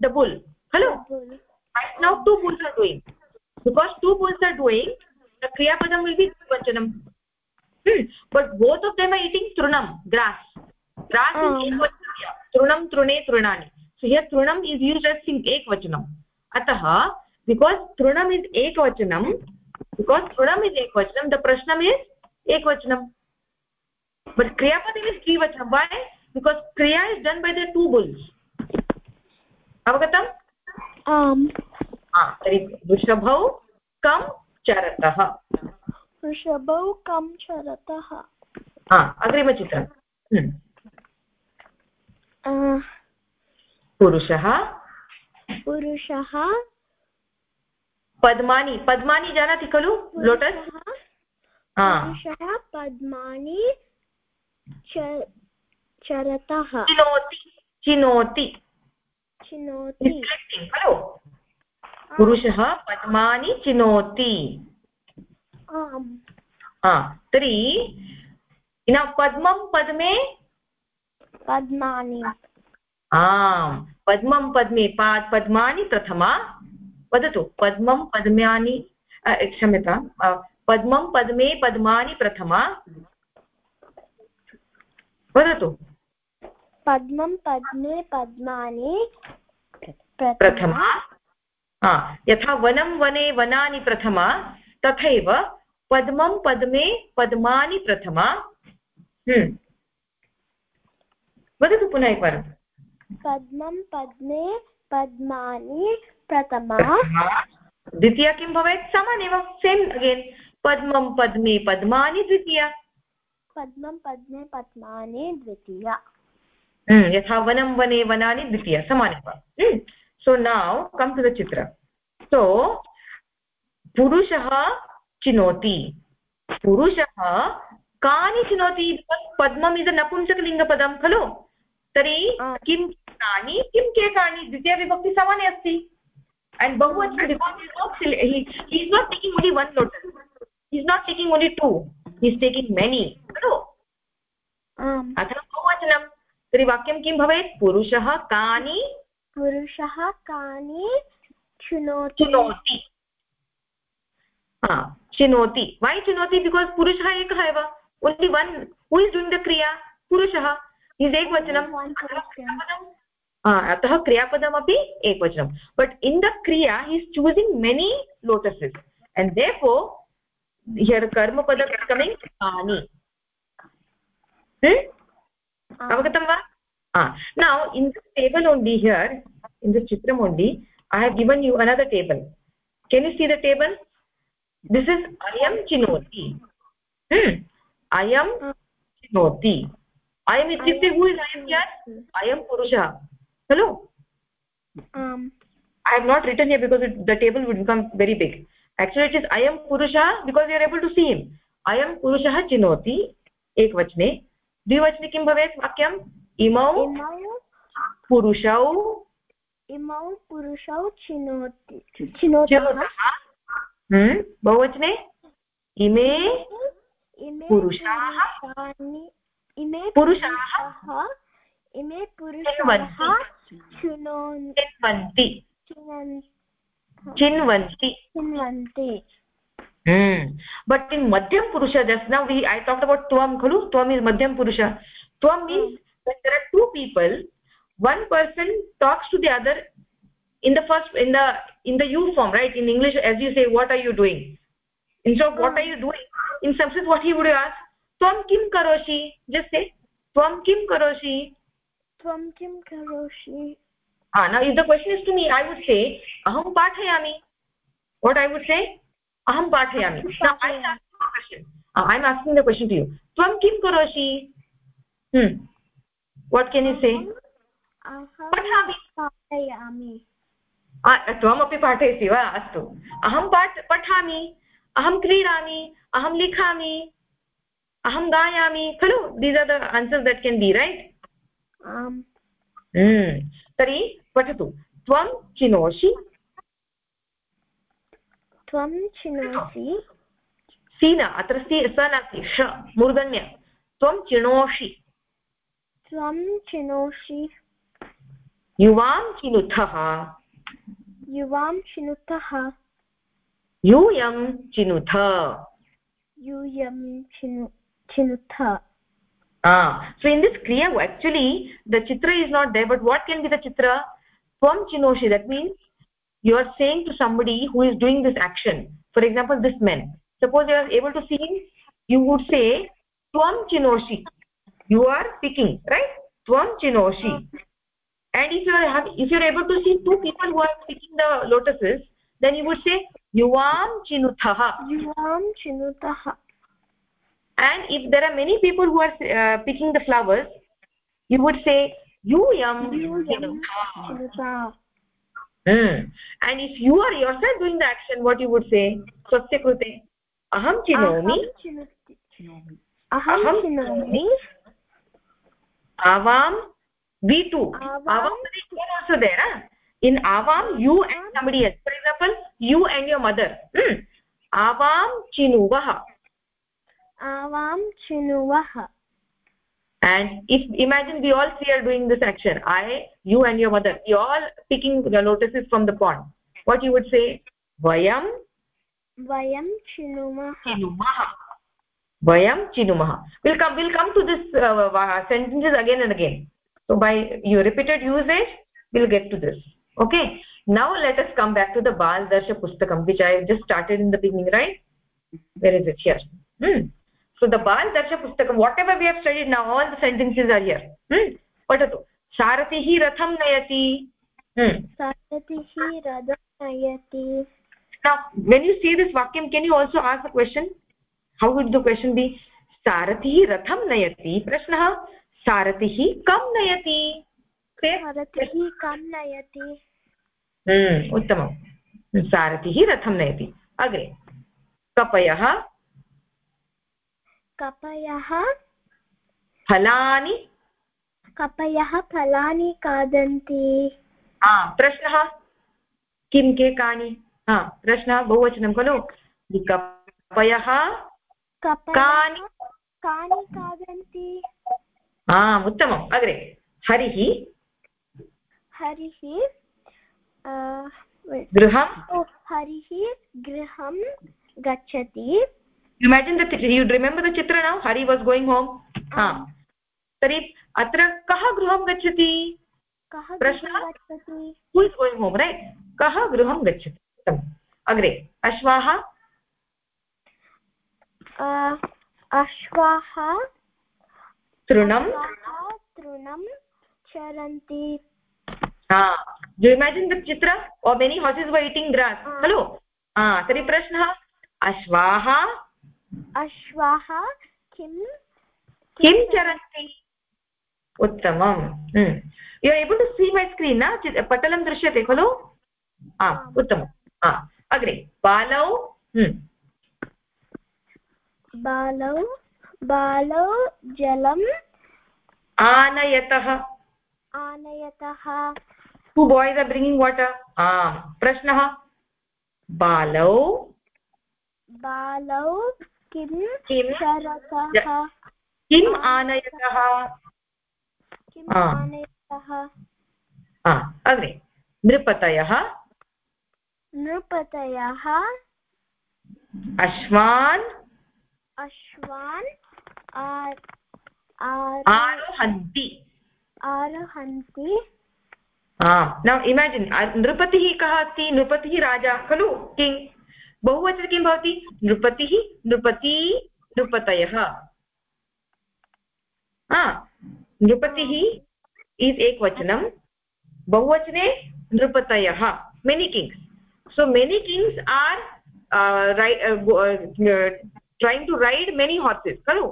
द बुल् खलु? Now two bulls are doing because two bulls are doing the क्रियापदं विल् बि द्विवचनं but both of them are eating तृणं grass grass तृणं तृणे तृणानि सो हियर् तृणम् is use as sing एकवचनम् अतः because तृणम् इस् एकवचनं प्रश्नम् इस् एकवचनं but kriya padam is dvivachanam why because kriya is done by the two bulls avagatam um ah tari आम् तर्हि वृषभौ कं चरतः वृषभौ कं चरतः अग्रिमचित्रं पुरुषः पुरुषः पद्मानि पद्मानि जानाति खलु लोटस्? पुरुषः पद्मानि चरतः चिनोति चिनोति। चिनोति। खलु पुरुषः पद्मानि चिनोति। तर्हि पद्मं पद्मे? पद्मानि। आम् पद्मं पद्मे पात् पद्मानि प्रथमा। वदतु पद्मं पद्मानि क्षम्यतां पद्मं पद्मे पद्मानि प्रथमा। वदतु। पद्मं पद्मे पद्मानि प्रथमा। यथा वनं वने वनानि प्रथमा तथैव पद्मं पद्मे पद्मानि प्रथमा। हम्म। वदतु पुनः एकवारं। पद्मं पद्मे पद्मानि प्रथमा। द्वितीया किं भवेत्? समानेव। सेम् अगेन् पद्मं पद्मे पद्मानि द्वितीया। पद्मं पद्मे पद्मानि द्वितीया। हम्म, यथा वनं वने वनानि द्वितीया समानेव। सो नौ कम् टु द चित्र। सो पुरुषः चिनोति। पुरुषः कानि चिनोति? पद्मम् इस् नपुंसकलिङ्गपदं खलु? तर्हि किं कानि किं के कानि द्वितीयविभक्ति समाने अस्ति। And bahuvachan because he is not he, he is not taking only one lotus he is not taking only two he is taking many खलु अतः बहुवचनं तर्हि वाक्यं किं भवेत् पुरुषः कानि पुरुषः कानि चिनोति चिनोति वै चिनोति बिकास् पुरुषः एकः एव only one who is doing the क्रिया पुरुषः इस् एकवचनं अतः क्रियापदमपि एकवचनं। बट् इन् द क्रिया he is choosing many lotuses and they for here कर्मपद coming कानि अवगतं वा now in the table only here in the चित्रम् only I have given you another table can you see the table this is अयं चिनोति अयं चिनोति अयम् इत्युक्ते हू इस् अयं हियर् अयं पुरुषः hello um i have not written here because it, the table would become very big actually it is i am purusha because you are able to see him i am purushah chinoti ekvachne द्विवचने किं भवेत् वाक्यम् इमौ पुरुषौ इमौ पुरुषौ चिनोति चिनोतः बहुवचने इमे पुरुषाः इमे पुरुषाः इमे पुरुषाः बट इन मध्यम पुरुष just now we I talk about त्वं खलु? त्वम् इस् मध्यम पुरुष त्वं means there are two people one person talks to the other in the first in the in the you form right in English as you say what are you doing in so what are you doing in Sanskrit what you would you as त्वं करोषि just से त्वं किं करोषि त्वं किं करोषि? Now is the question is to me I would say अहं पाठयामि। वट् ऐ वुड् से अहं पाठयामि। I am asking the question to you त्वं किं करोषि? वट् केन् यु से पठामि। त्वमपि पाठयसि वा? अस्तु। अहं पाठ पठामि। अहं क्रीडामि। अहं लिखामि। अहं गायामि। खलु these are the answer that can be right आम्। तर्हि पठतु। त्वं चिनोषि। त्वं चिनोषि। सी न अत्र सी स नास्ति ष मूर्धन्य। त्वं चिनोषि। त्वं चिनोषि। युवां चिनुतः। युवां चिनुतः। यूयं चिनुथ। यूयं चिनु चिनुथ। Ah. So in this kriya actually the chitra is not there but what can be the chitra? Tvam chinoshi that means you are saying to somebody who is doing this action for example this man. Suppose you are able to see him you would say tvam chinoshi you are picking right? Tvam chinoshi. And if you are if you are able to see two people who are picking the lotuses then you would say yuvam chinutah yuvam chinutah and if there are many people who are uh, picking the flowers you would say You yum mm. and if you are yourself doing the action what you would say swasya krute aham chinomi aham chinomi avam we too. Avam. Also there huh? in avam you and somebody else. For example you and your mother. Hmm. avam chinuvah avam chinuvah and if imagine we all three are doing this action i you and your mother you all picking the lotuses from the pond what you would say vayam vayam chinumah chinumah vayam chinumah we'll come we'll come to this uh, sentences again and again so by your repeated usage we'll get to this okay now let us come back to the bal darsha pustakam which i just started in the beginning right where is it here hmm so the बाल दर्श पुस्तकं whatever we have studied न all the sentences are here पठतु सारथिः रथं नयति when you see this वाक्यं can you also ask a question how would the question be सारथिः रथं नयति प्रश्नः सारथिः कं नयति उत्तमं सारथिः रथं नयति अग्रे कपयः कपयः फलानि? कपयः फलानि खादन्ति। प्रश्नः? किं के कानि? हा प्रश्नः बहुवचनं खलु। कपयः कानि? कानि खादन्ति? आम् उत्तमम् अग्रे। हरिः? हरिः गृहं हरिः गृहं गच्छति। Imagine the you remember the चित्र now Hari was going home हा। तर्हि अत्र कः गृहं गच्छति? कः प्रश्नः? गच्छति? Who is going home right कः गृहं गच्छति? अग्रे अश्वाः? अश्वाः। तृणं तृणं चरन्ति। डु इमेजिन् द चित्र or many horses were eating grass. खलु तर्हि प्रश्नः? अश्वाः अश्वाः किं किं चरन्ति उत्तमम् you are able to see my screen न पटलं दृश्यते खलु आम् उत्तमम् अग्रे बालौ बालौ बालौ जलम् आनयतः आनयतः two boys are bringing water आम् प्रश्नः बालौ बालौ किं किं? चरतः किम् आनयतः? किम् आनयतः? अग्रे। नृपतयः? नृपतयः? अश्वान्? अश्वान्? आरोहन्ति। आरोहन्ति? नौ इमेजिन् नृपतिः कः अस्ति? नृपतिः राजा खलु? किङ्ग् बहुवचन किं भवति? नृपतिः? नृपती? नृपतयः। नृपतिः इस् एकवचनं। बहुवचने नृपतयः। Many kings so many kings are trying to ride many horses खलु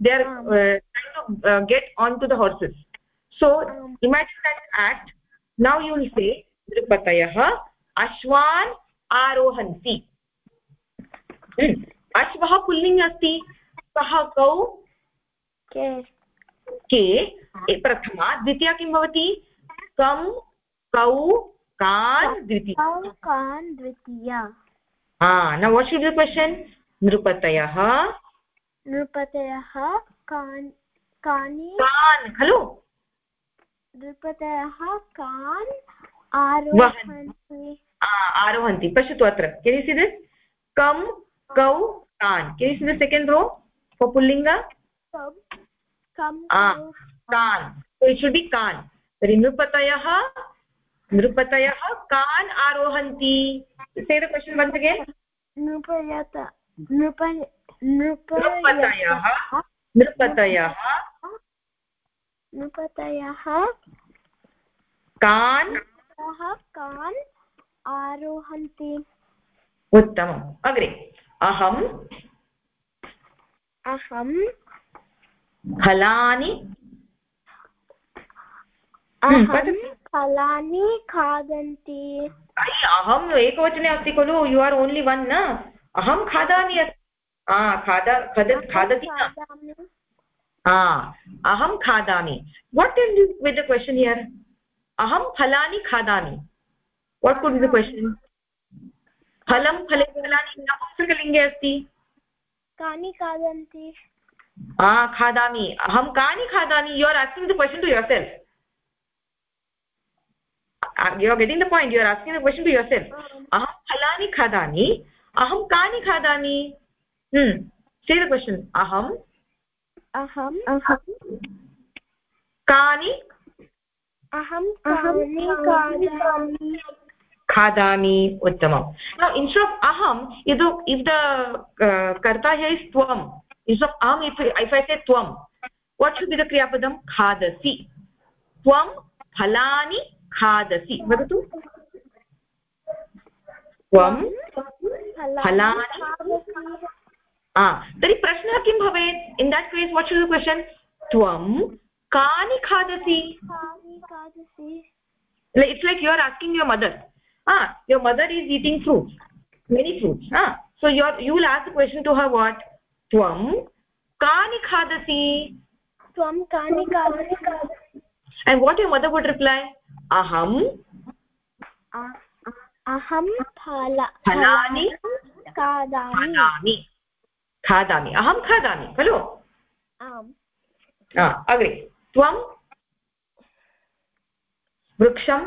they are trying to get on to the horses so imagine that act now you'll say नृपतयः अश्वान् आरोहन्ति। अश्वः पुल्लिङ्ग् अस्ति। कः कौ? के? प्रथमा। द्वितीया किं भवति? कं कौ कान् द्वितीया। कान् द्वितीया। न वाट् शुड् क्वशन् नृपतयः। नृपतयः कान् कानि? कान् खलु? नृपतयः कान् आरोहन्ति। आरोहन्ति। पश्यतु अत्र। किं कौ कान्। किस् द सेकेण्ड् रो पुल्लिङ्ग कान्। शुड् बि कान्। तर्हि नृपतयः नृपतयः कान् आरोहन्ति। क्वशन् वन्स् अगेन् नृपतयः नृपतयः नृपतयः कान्। कान् आरोहन्ति। उत्तमम्। अग्रे। अहम् अहं फलानि अहं फलानि खादन्ति। अहम् एकवचने अस्ति खलु यु आर् ओन्लि वन् न? अहं खादामि खादा खादति अहं खादामि। What is with the question here अहं फलानि खादामि। वाट् कुड् द क्वशन् फलं फले फलानि नपुंसकलिङ्गे अस्ति। कानि खादन्ति? खादामि। अहं कानि खादामि? You are asking the question to yourself you are getting the point you are asking the question to yourself अहं फलानि खादामि? अहं कानि खादामि? से द क्वशन् अहं? अहं? कानि? अहं कानि खादामि? खादामि उत्तमम्। इन्स् आफ् अहम् इदु इफ् द कर्ता हे इस् त्वम् इन्स् आफ् अहम् इफ् इफ् ऐ से त्वं वाट् शुड् इद क्रियापदं? खादसि। त्वं फलानि खादसि। वदतु। त्वं फलानि तर्हि प्रश्नः किं भवेत्? In that case what should question त्वं कानि खादसि? It's like you are asking your mother your mother is eating fruits many fruits so your you will ask the question to her what tvam कानि खादसि त्वं कानि खादसि and what your mother would reply aham अहं फल फलानि खादामि खादामि खादामि अहं खादामि खलु आम् अग्रे त्वं वृक्षं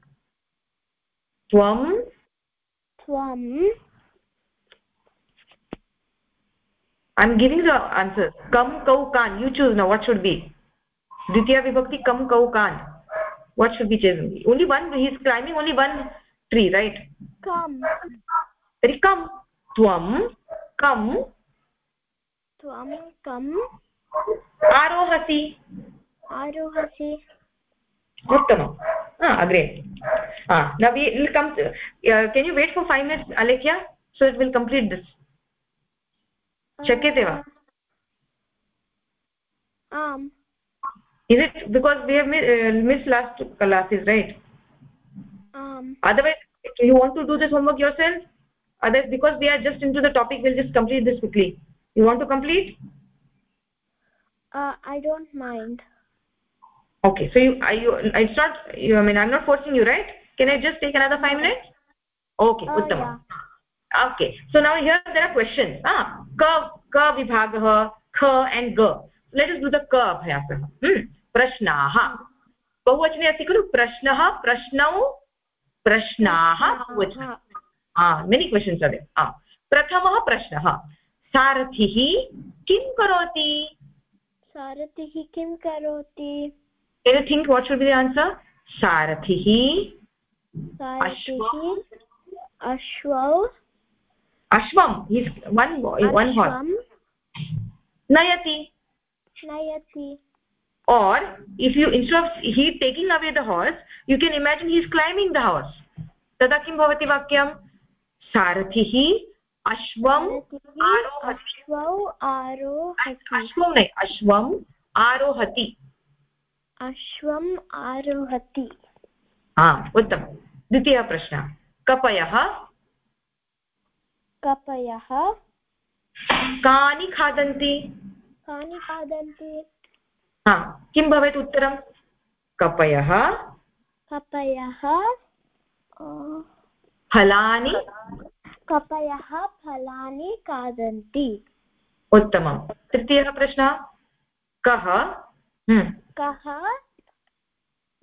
त्वं त्वम् ऐम् गिविङ्ग् द आन्सर् कं कौ कान् यु चूस् न वाट् शुड् बि द्वितीया विभक्ति कं कौ कान् what should be chase only one he's climbing only one tree right तर्हि कं त्वं कं त्वं कम् आरोहसि आरोहसि uttamam ah agre ah now we will come to, uh, can you wait for 5 minutes alekhya so it will complete this शक्यते वा आम् is it because we have uh, missed last classes right um otherwise you want to do this homework yourself otherwise because we are just into the topic we'll just complete this quickly you want to complete uh, i don't mind Okay so you are you it's not you, i mean i'm not forcing you right can i just take another 5 minutes okay uh, uttama yeah. okay so now here there are questions ah ka ka vibhagah kha and ga let us do the ka abhyasah hmm प्रश्नाः बहुवचने अस्ति खलु प्रश्नः प्रश्नौ प्रश्नाः many questions away प्रथमः प्रश्नः सारथिः किं करोति सारथिः किं करोति can you think what should be the answer सारथिः सारथिः अश्वौ ashvam he's one one horse nayati nayati or if you instead of he taking away the horse you can imagine he is climbing the horse tada kim bhavati vakyam सारथिः अश्वम् अश्वौ आरोहति अश्वं न अश्वम् आरोहति अश्वम् आरोहति। आम् उत्तमं द्वितीयः प्रश्नः। कपयः? कपयः। कानि खादन्ति? कानि खादन्ति? हा किं भवेत् उत्तरं? कपयः। कपयः फलानि? कपयः फलानि खादन्ति। उत्तमं तृतीयः प्रश्नः। कः। हम्म। कः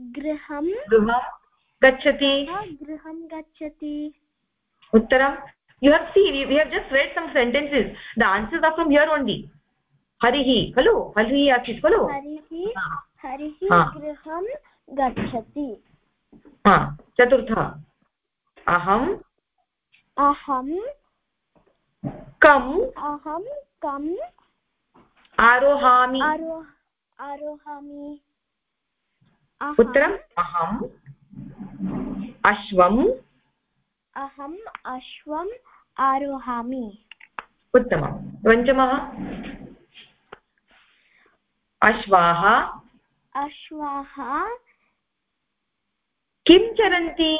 गृहं? गच्छति। गृहं गच्छति? उत्तरं। You have see you have just read some sentences the answers are from here only हरिः खलु? हरिः आसीत् खलु? हरिः हरिः गृहं गच्छति। चतुर्थ। अहम् अहं कम् अहं कम् आरोहामि। आरोह आरोहामि। उत्तरम् अहम् अश्वम्। अहम् अश्वम् आरोहामि। उत्तमं पञ्चमः अश्वाः। अश्वाः। किं चरन्ति?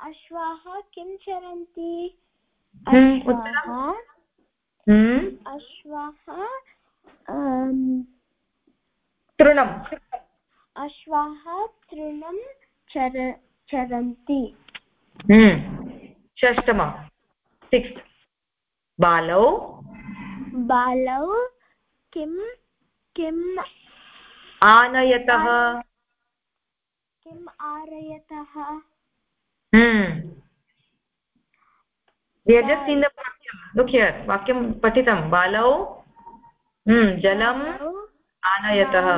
अश्वाः किं चरन्ति? हम्म, अश्वाः। हम्म। अश्वाः तृणम्। अश्वाः तृणं चर चरन्ति। हम्म। षष्टम सिक्स् बालौ? बालौ किं किम् आनयतः। किम् आरयतः? वाक्यं वाक्यं पठितं। बालौ? जलम्? आनयतः।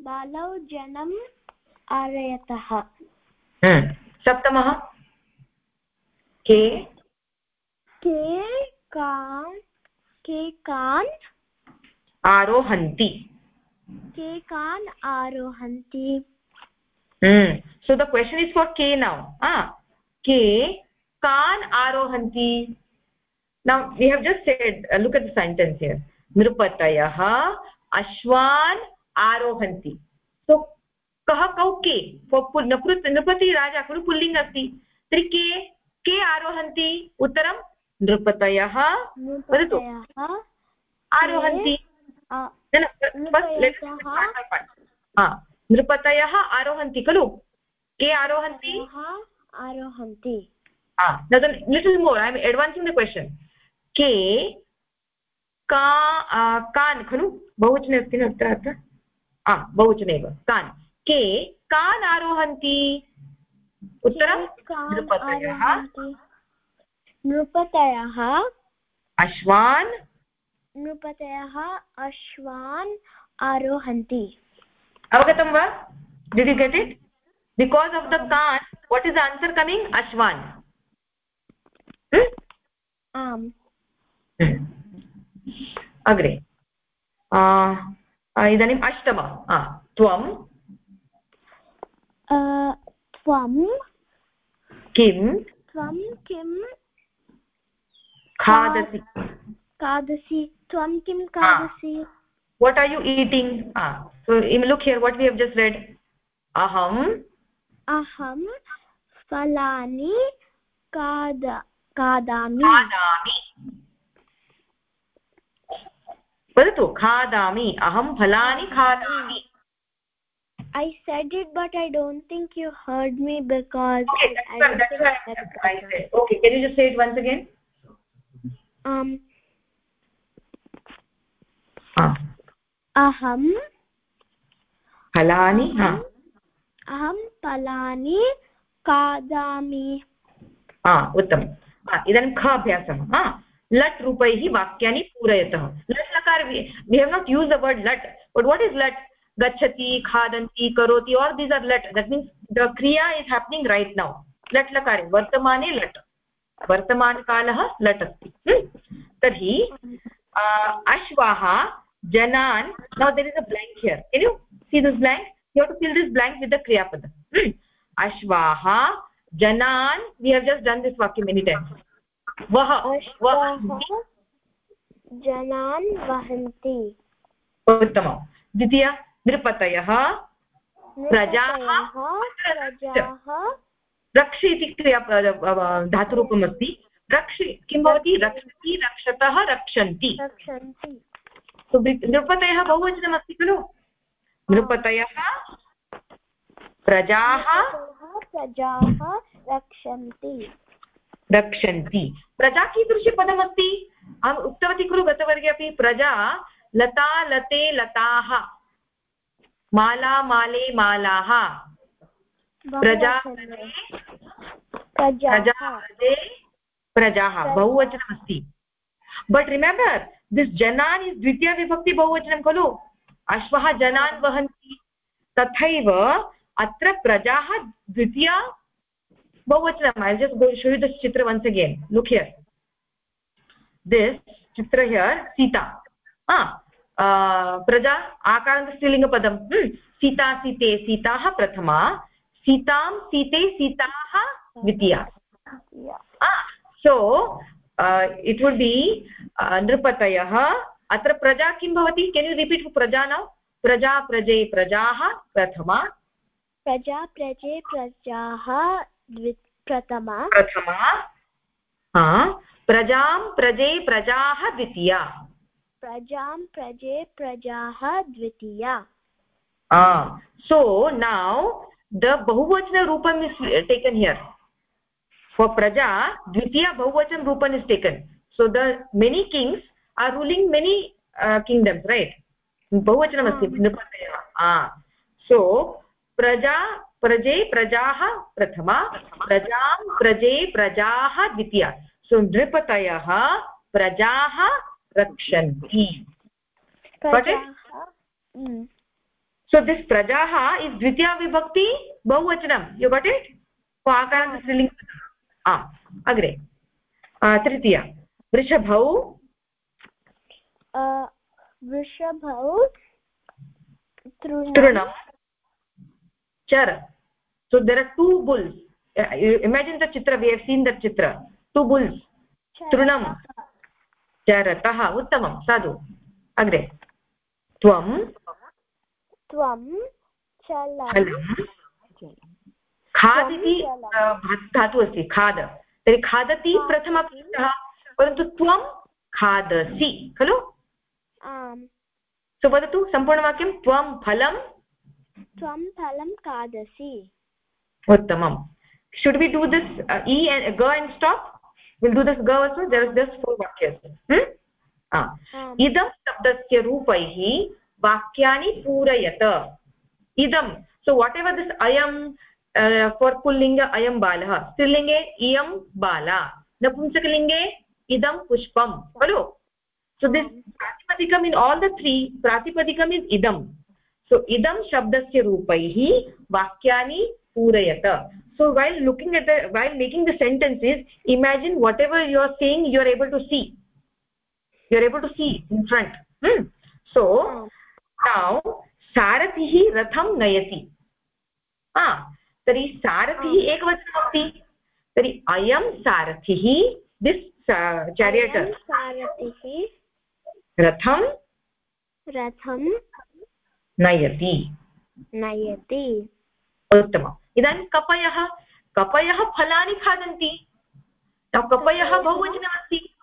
बालौ जनम् आनयतः हम्म, सप्तमः? के? के कां के कान्? आरोहन्ति। के कान् आरोहन्ति? So the question is for के नौ के कान् आरोहन्ति? Now we have just said look at the sentence नृपतयः ashwan arohanti so कः कौ? के नृपति राजा खलु पुल्लिङ्ग् अस्ति। तर्हि के? के आरोहन्ति? उत्तरं नृपतयः। वदतु। आरोहन्ति। नृपतयः? आरोहन्ति खलु। के आरोहन्ति? आरोहन्ति। Little more I am advancing the question के? का कान् खलु? बहुवचने अस्ति न अत्र अत्र? बहुवचने एव। कान्। के कान् आरोहन्ति? उत्तरं? नृपतयः नृपतयः। अश्वान्? नृपतयः अश्वान् आरोहन्ति। अवगतं वा? Did you get it because of the can what is answer coming अश्वान्। आम्। अग्रे। इदानीम् अष्टम। त्वं? त्वं? किं त्वं किं खादसि। खादसि। त्वं किं खादसि? What are you eating look here what you have just read अहम् अहं? फलानि खाद खादामि। वदतु खादामि अहं फलानि खादामि I said it, but I don't think you heard me because okay, I, I, that's why I said. Okay, can you just say it once again? Um. Ah. अहं फलानि अहं फलानि खादामि उत्तमम् इदानीं ख अभ्यासः लट् रूपैः वाक्यानि पूरयत। लट् लकार we have not use the word लट् बट वॉट इज़ लट्? गच्छति, खादन्ति, करोति आर् दीस् आर् लट्। दट् मीन्स् द क्रिया इस् हेप्निङ्ग् रैट् नौ लट् वर्तमान वर्तमाने लट्। वर्तमानकालः लट् अस्ति। हम्म। तर्हि अश्वाः, जनान् now there is a blank here can you see this blank you have to fill this blank with the क्रियापदम् अश्वाः, जनान् we have just done this वाक्यु many times vah जनान् वहन्ति। उत्तमं। द्वितीय नृपतयः। प्रजाः रक्ष इति क्रिया धातुरूपम् अस्ति। रक्षि किं भवति? रक्षति रक्षतः रक्षन्ति। रक्षन्ति। नृपतयः बहुवचनमस्ति खलु। नृपतयः प्रजाः। प्रजाः रक्षन्ति। रक्षन्ति। प्रजा कीदृशपदमस्ति अहम् उक्तवती खलु गतवर्गे अपि प्रजा लता लते लताः। माला माले मालाः। प्रजा प्रजे प्रजाः। बहुवचनमस्ति बट् रिमेम्बर् दिस् जनान् इस् द्वितीया विभक्ति बहुवचनं खलु। अश्वः जनान् वहन्ति। तथैव अत्र प्रजाः द्वितीया बहुवचनम् I just go show you this चित्र once again look here this चित्र हियर् सीता प्रजा आकारान्तस्त्रीलिङ्गपदं सीता सीते सीताः प्रथमा सीतां सीते सीताः द्वितीया सो इट् वुड् बि नृपतयः अत्र प्रजा किं भवति केन् यु रिपीट् प्रजा न प्रजा प्रजे प्रजाः प्रथमा प्रजा प्रजे प्रजाः प्रथमा। प्रथमा। हा प्रजां प्रजे प्रजाः द्वितीया। प्रजां प्रजे प्रजाः द्वितीया। आ सो नौ द बहुवचनरूपम् इस् टेकन् हियर् फोर् प्रजा द्वितीया बहुवचन बहुवचनरूपम् is taken so the many kings are ruling many kingdoms right बहुवचनमस्ति नृपतयः सो प्रजा प्रजे प्रजाः प्रथमा प्रजां प्रजे प्रजाः द्वितीया। सो नृपतयः प्रजाः रक्षन्ति। सो दिस् प्रजाः इस् हम्म। द्वितीया विभक्ति बहुवचनं। यु गट् इट् आम् अग्रे। तृतीया। वृषभौ वृषभौ तृणम्। Char so there are two bulls uh, imagine the chitra we have seen that chitra two bulls trunam charatah uttamam sadhu agre त्वं त्वं चलं खाद् इति धातुः अस्ति खाद तर्हि खादति प्रथमपुरुषः परन्तु त्वं खादसि खलु सो वदतु सम्पूर्णवाक्यं त्वं फलं त्वं फलं खादसि। उत्तमं should be do this e g and stop will do this g there is just four वाक्यस् इदं शब्दस्य रूपैः वाक्यानि पूरयत। इदं सो वाट् एवर् दिस् अयं फोर् पुल्लिङ्ग अयं बालः। स्त्रीलिङ्गे इयं बाला। नपुंसकलिङ्गे इदं पुष्पं खलु? So this pratipadikam in all the three pratipadikam is idam सो इदं शब्दस्य रूपैः वाक्यानि पूरयत so well looking at well making the sentences imagine whatever you are seeing you are able to see you are able to see in front so now सारथिः रथं नयति तर्हि सारथिः एकवचनमस्ति तर्हि अयं सारथिः this चारियटर् सारथिः रथं रथं नयति। नयति। उत्तमम्। इदानीं कपयः कपयः फलानि खादन्ति। कपयः बहुवचनमस्ति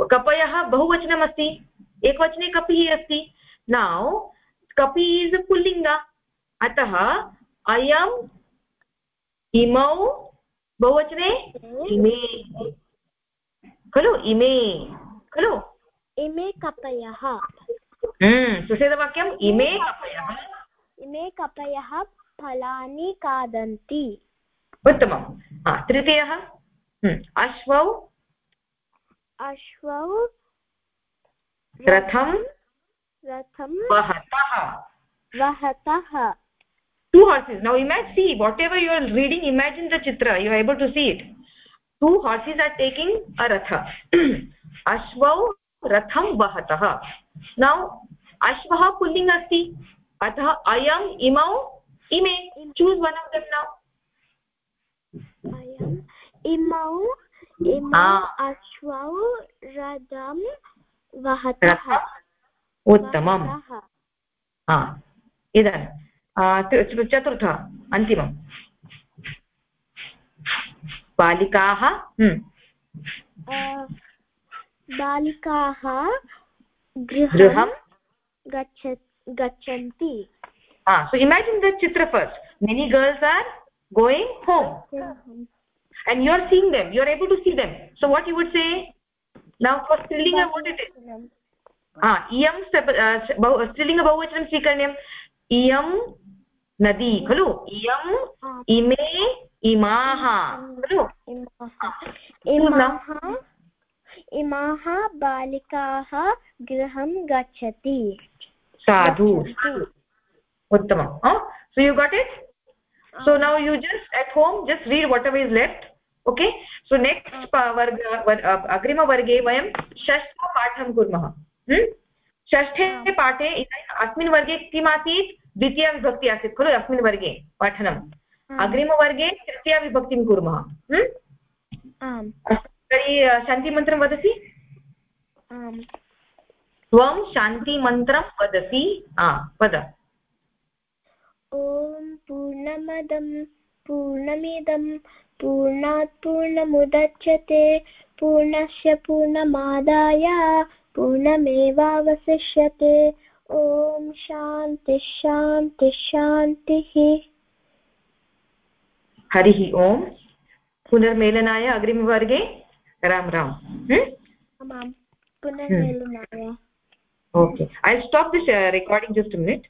कपयः बहुवचनमस्ति एकवचने कपिः अस्ति। नौ कपि इस् पुल्लिङ्ग। अतः अयम् इमौ बहुवचने इमे। खलु? इमे। खलु? इमे कपयः। सुषेदवाक्यम् इमे कपयः इमे कपयः फलानि खादन्ति उत्तमं तृतीयः अश्वौ अश्वौ रथं रथं वहतः वहतः two horses now imagine see whatever you are reading imagine the chitra you are able to see it two horses are taking a ratha ashvau रथं वहतः नौ अश्वः पुल्लिङ्ग् अस्ति। अतः अयम् इमौ इमे choose one of them now इमौ इमौ अश्वौ रथं वहतः। उत्तमम्। इदानीं चतुर्थ अन्तिमम्। बालिकाः बालिकाः गृहं गच्छन्ति so imagine the chitra first many girls are going home and you are seeing them you are able to see them so what you would say now for strilinga what it is ah iyam strilinga bahuvachanam स्वीकरणीयम् इयं नदी खलु इयम् इमे इमाः खलु इमाः बालिकाः गृहं गच्छति साधु। उत्तमं so you got it? so now you just at home just read whatever is left okay? So next varg अग्रिमवर्गे वयं षष्ठपाठं कुर्मः। षष्ठे पाठे इदानीम् अस्मिन् वर्गे किमासीत्? द्वितीयविभक्ति आसीत् खलु अस्मिन् वर्गे पठनम् अग्रिमवर्गे तृतीयविभक्तिं कुर्मः। तर्हि शान्तिमन्त्रं वदसि। त्वं शान्तिमन्त्रं वदसि। वद। ॐ पूर्णमदं पूर्णमिदं पूर्णात् पूर्णमुदच्यते पूर्णस्य पूर्णमादाय पूर्णमेवावशिष्यते। ॐ शान्तिः शान्तिः शान्तिः। हरिः ओम्। पुनर्मेलनाय अग्रिमवर्गे। hmm ma'am punarmelunaya okay. I'll stop this uh, recording just a minute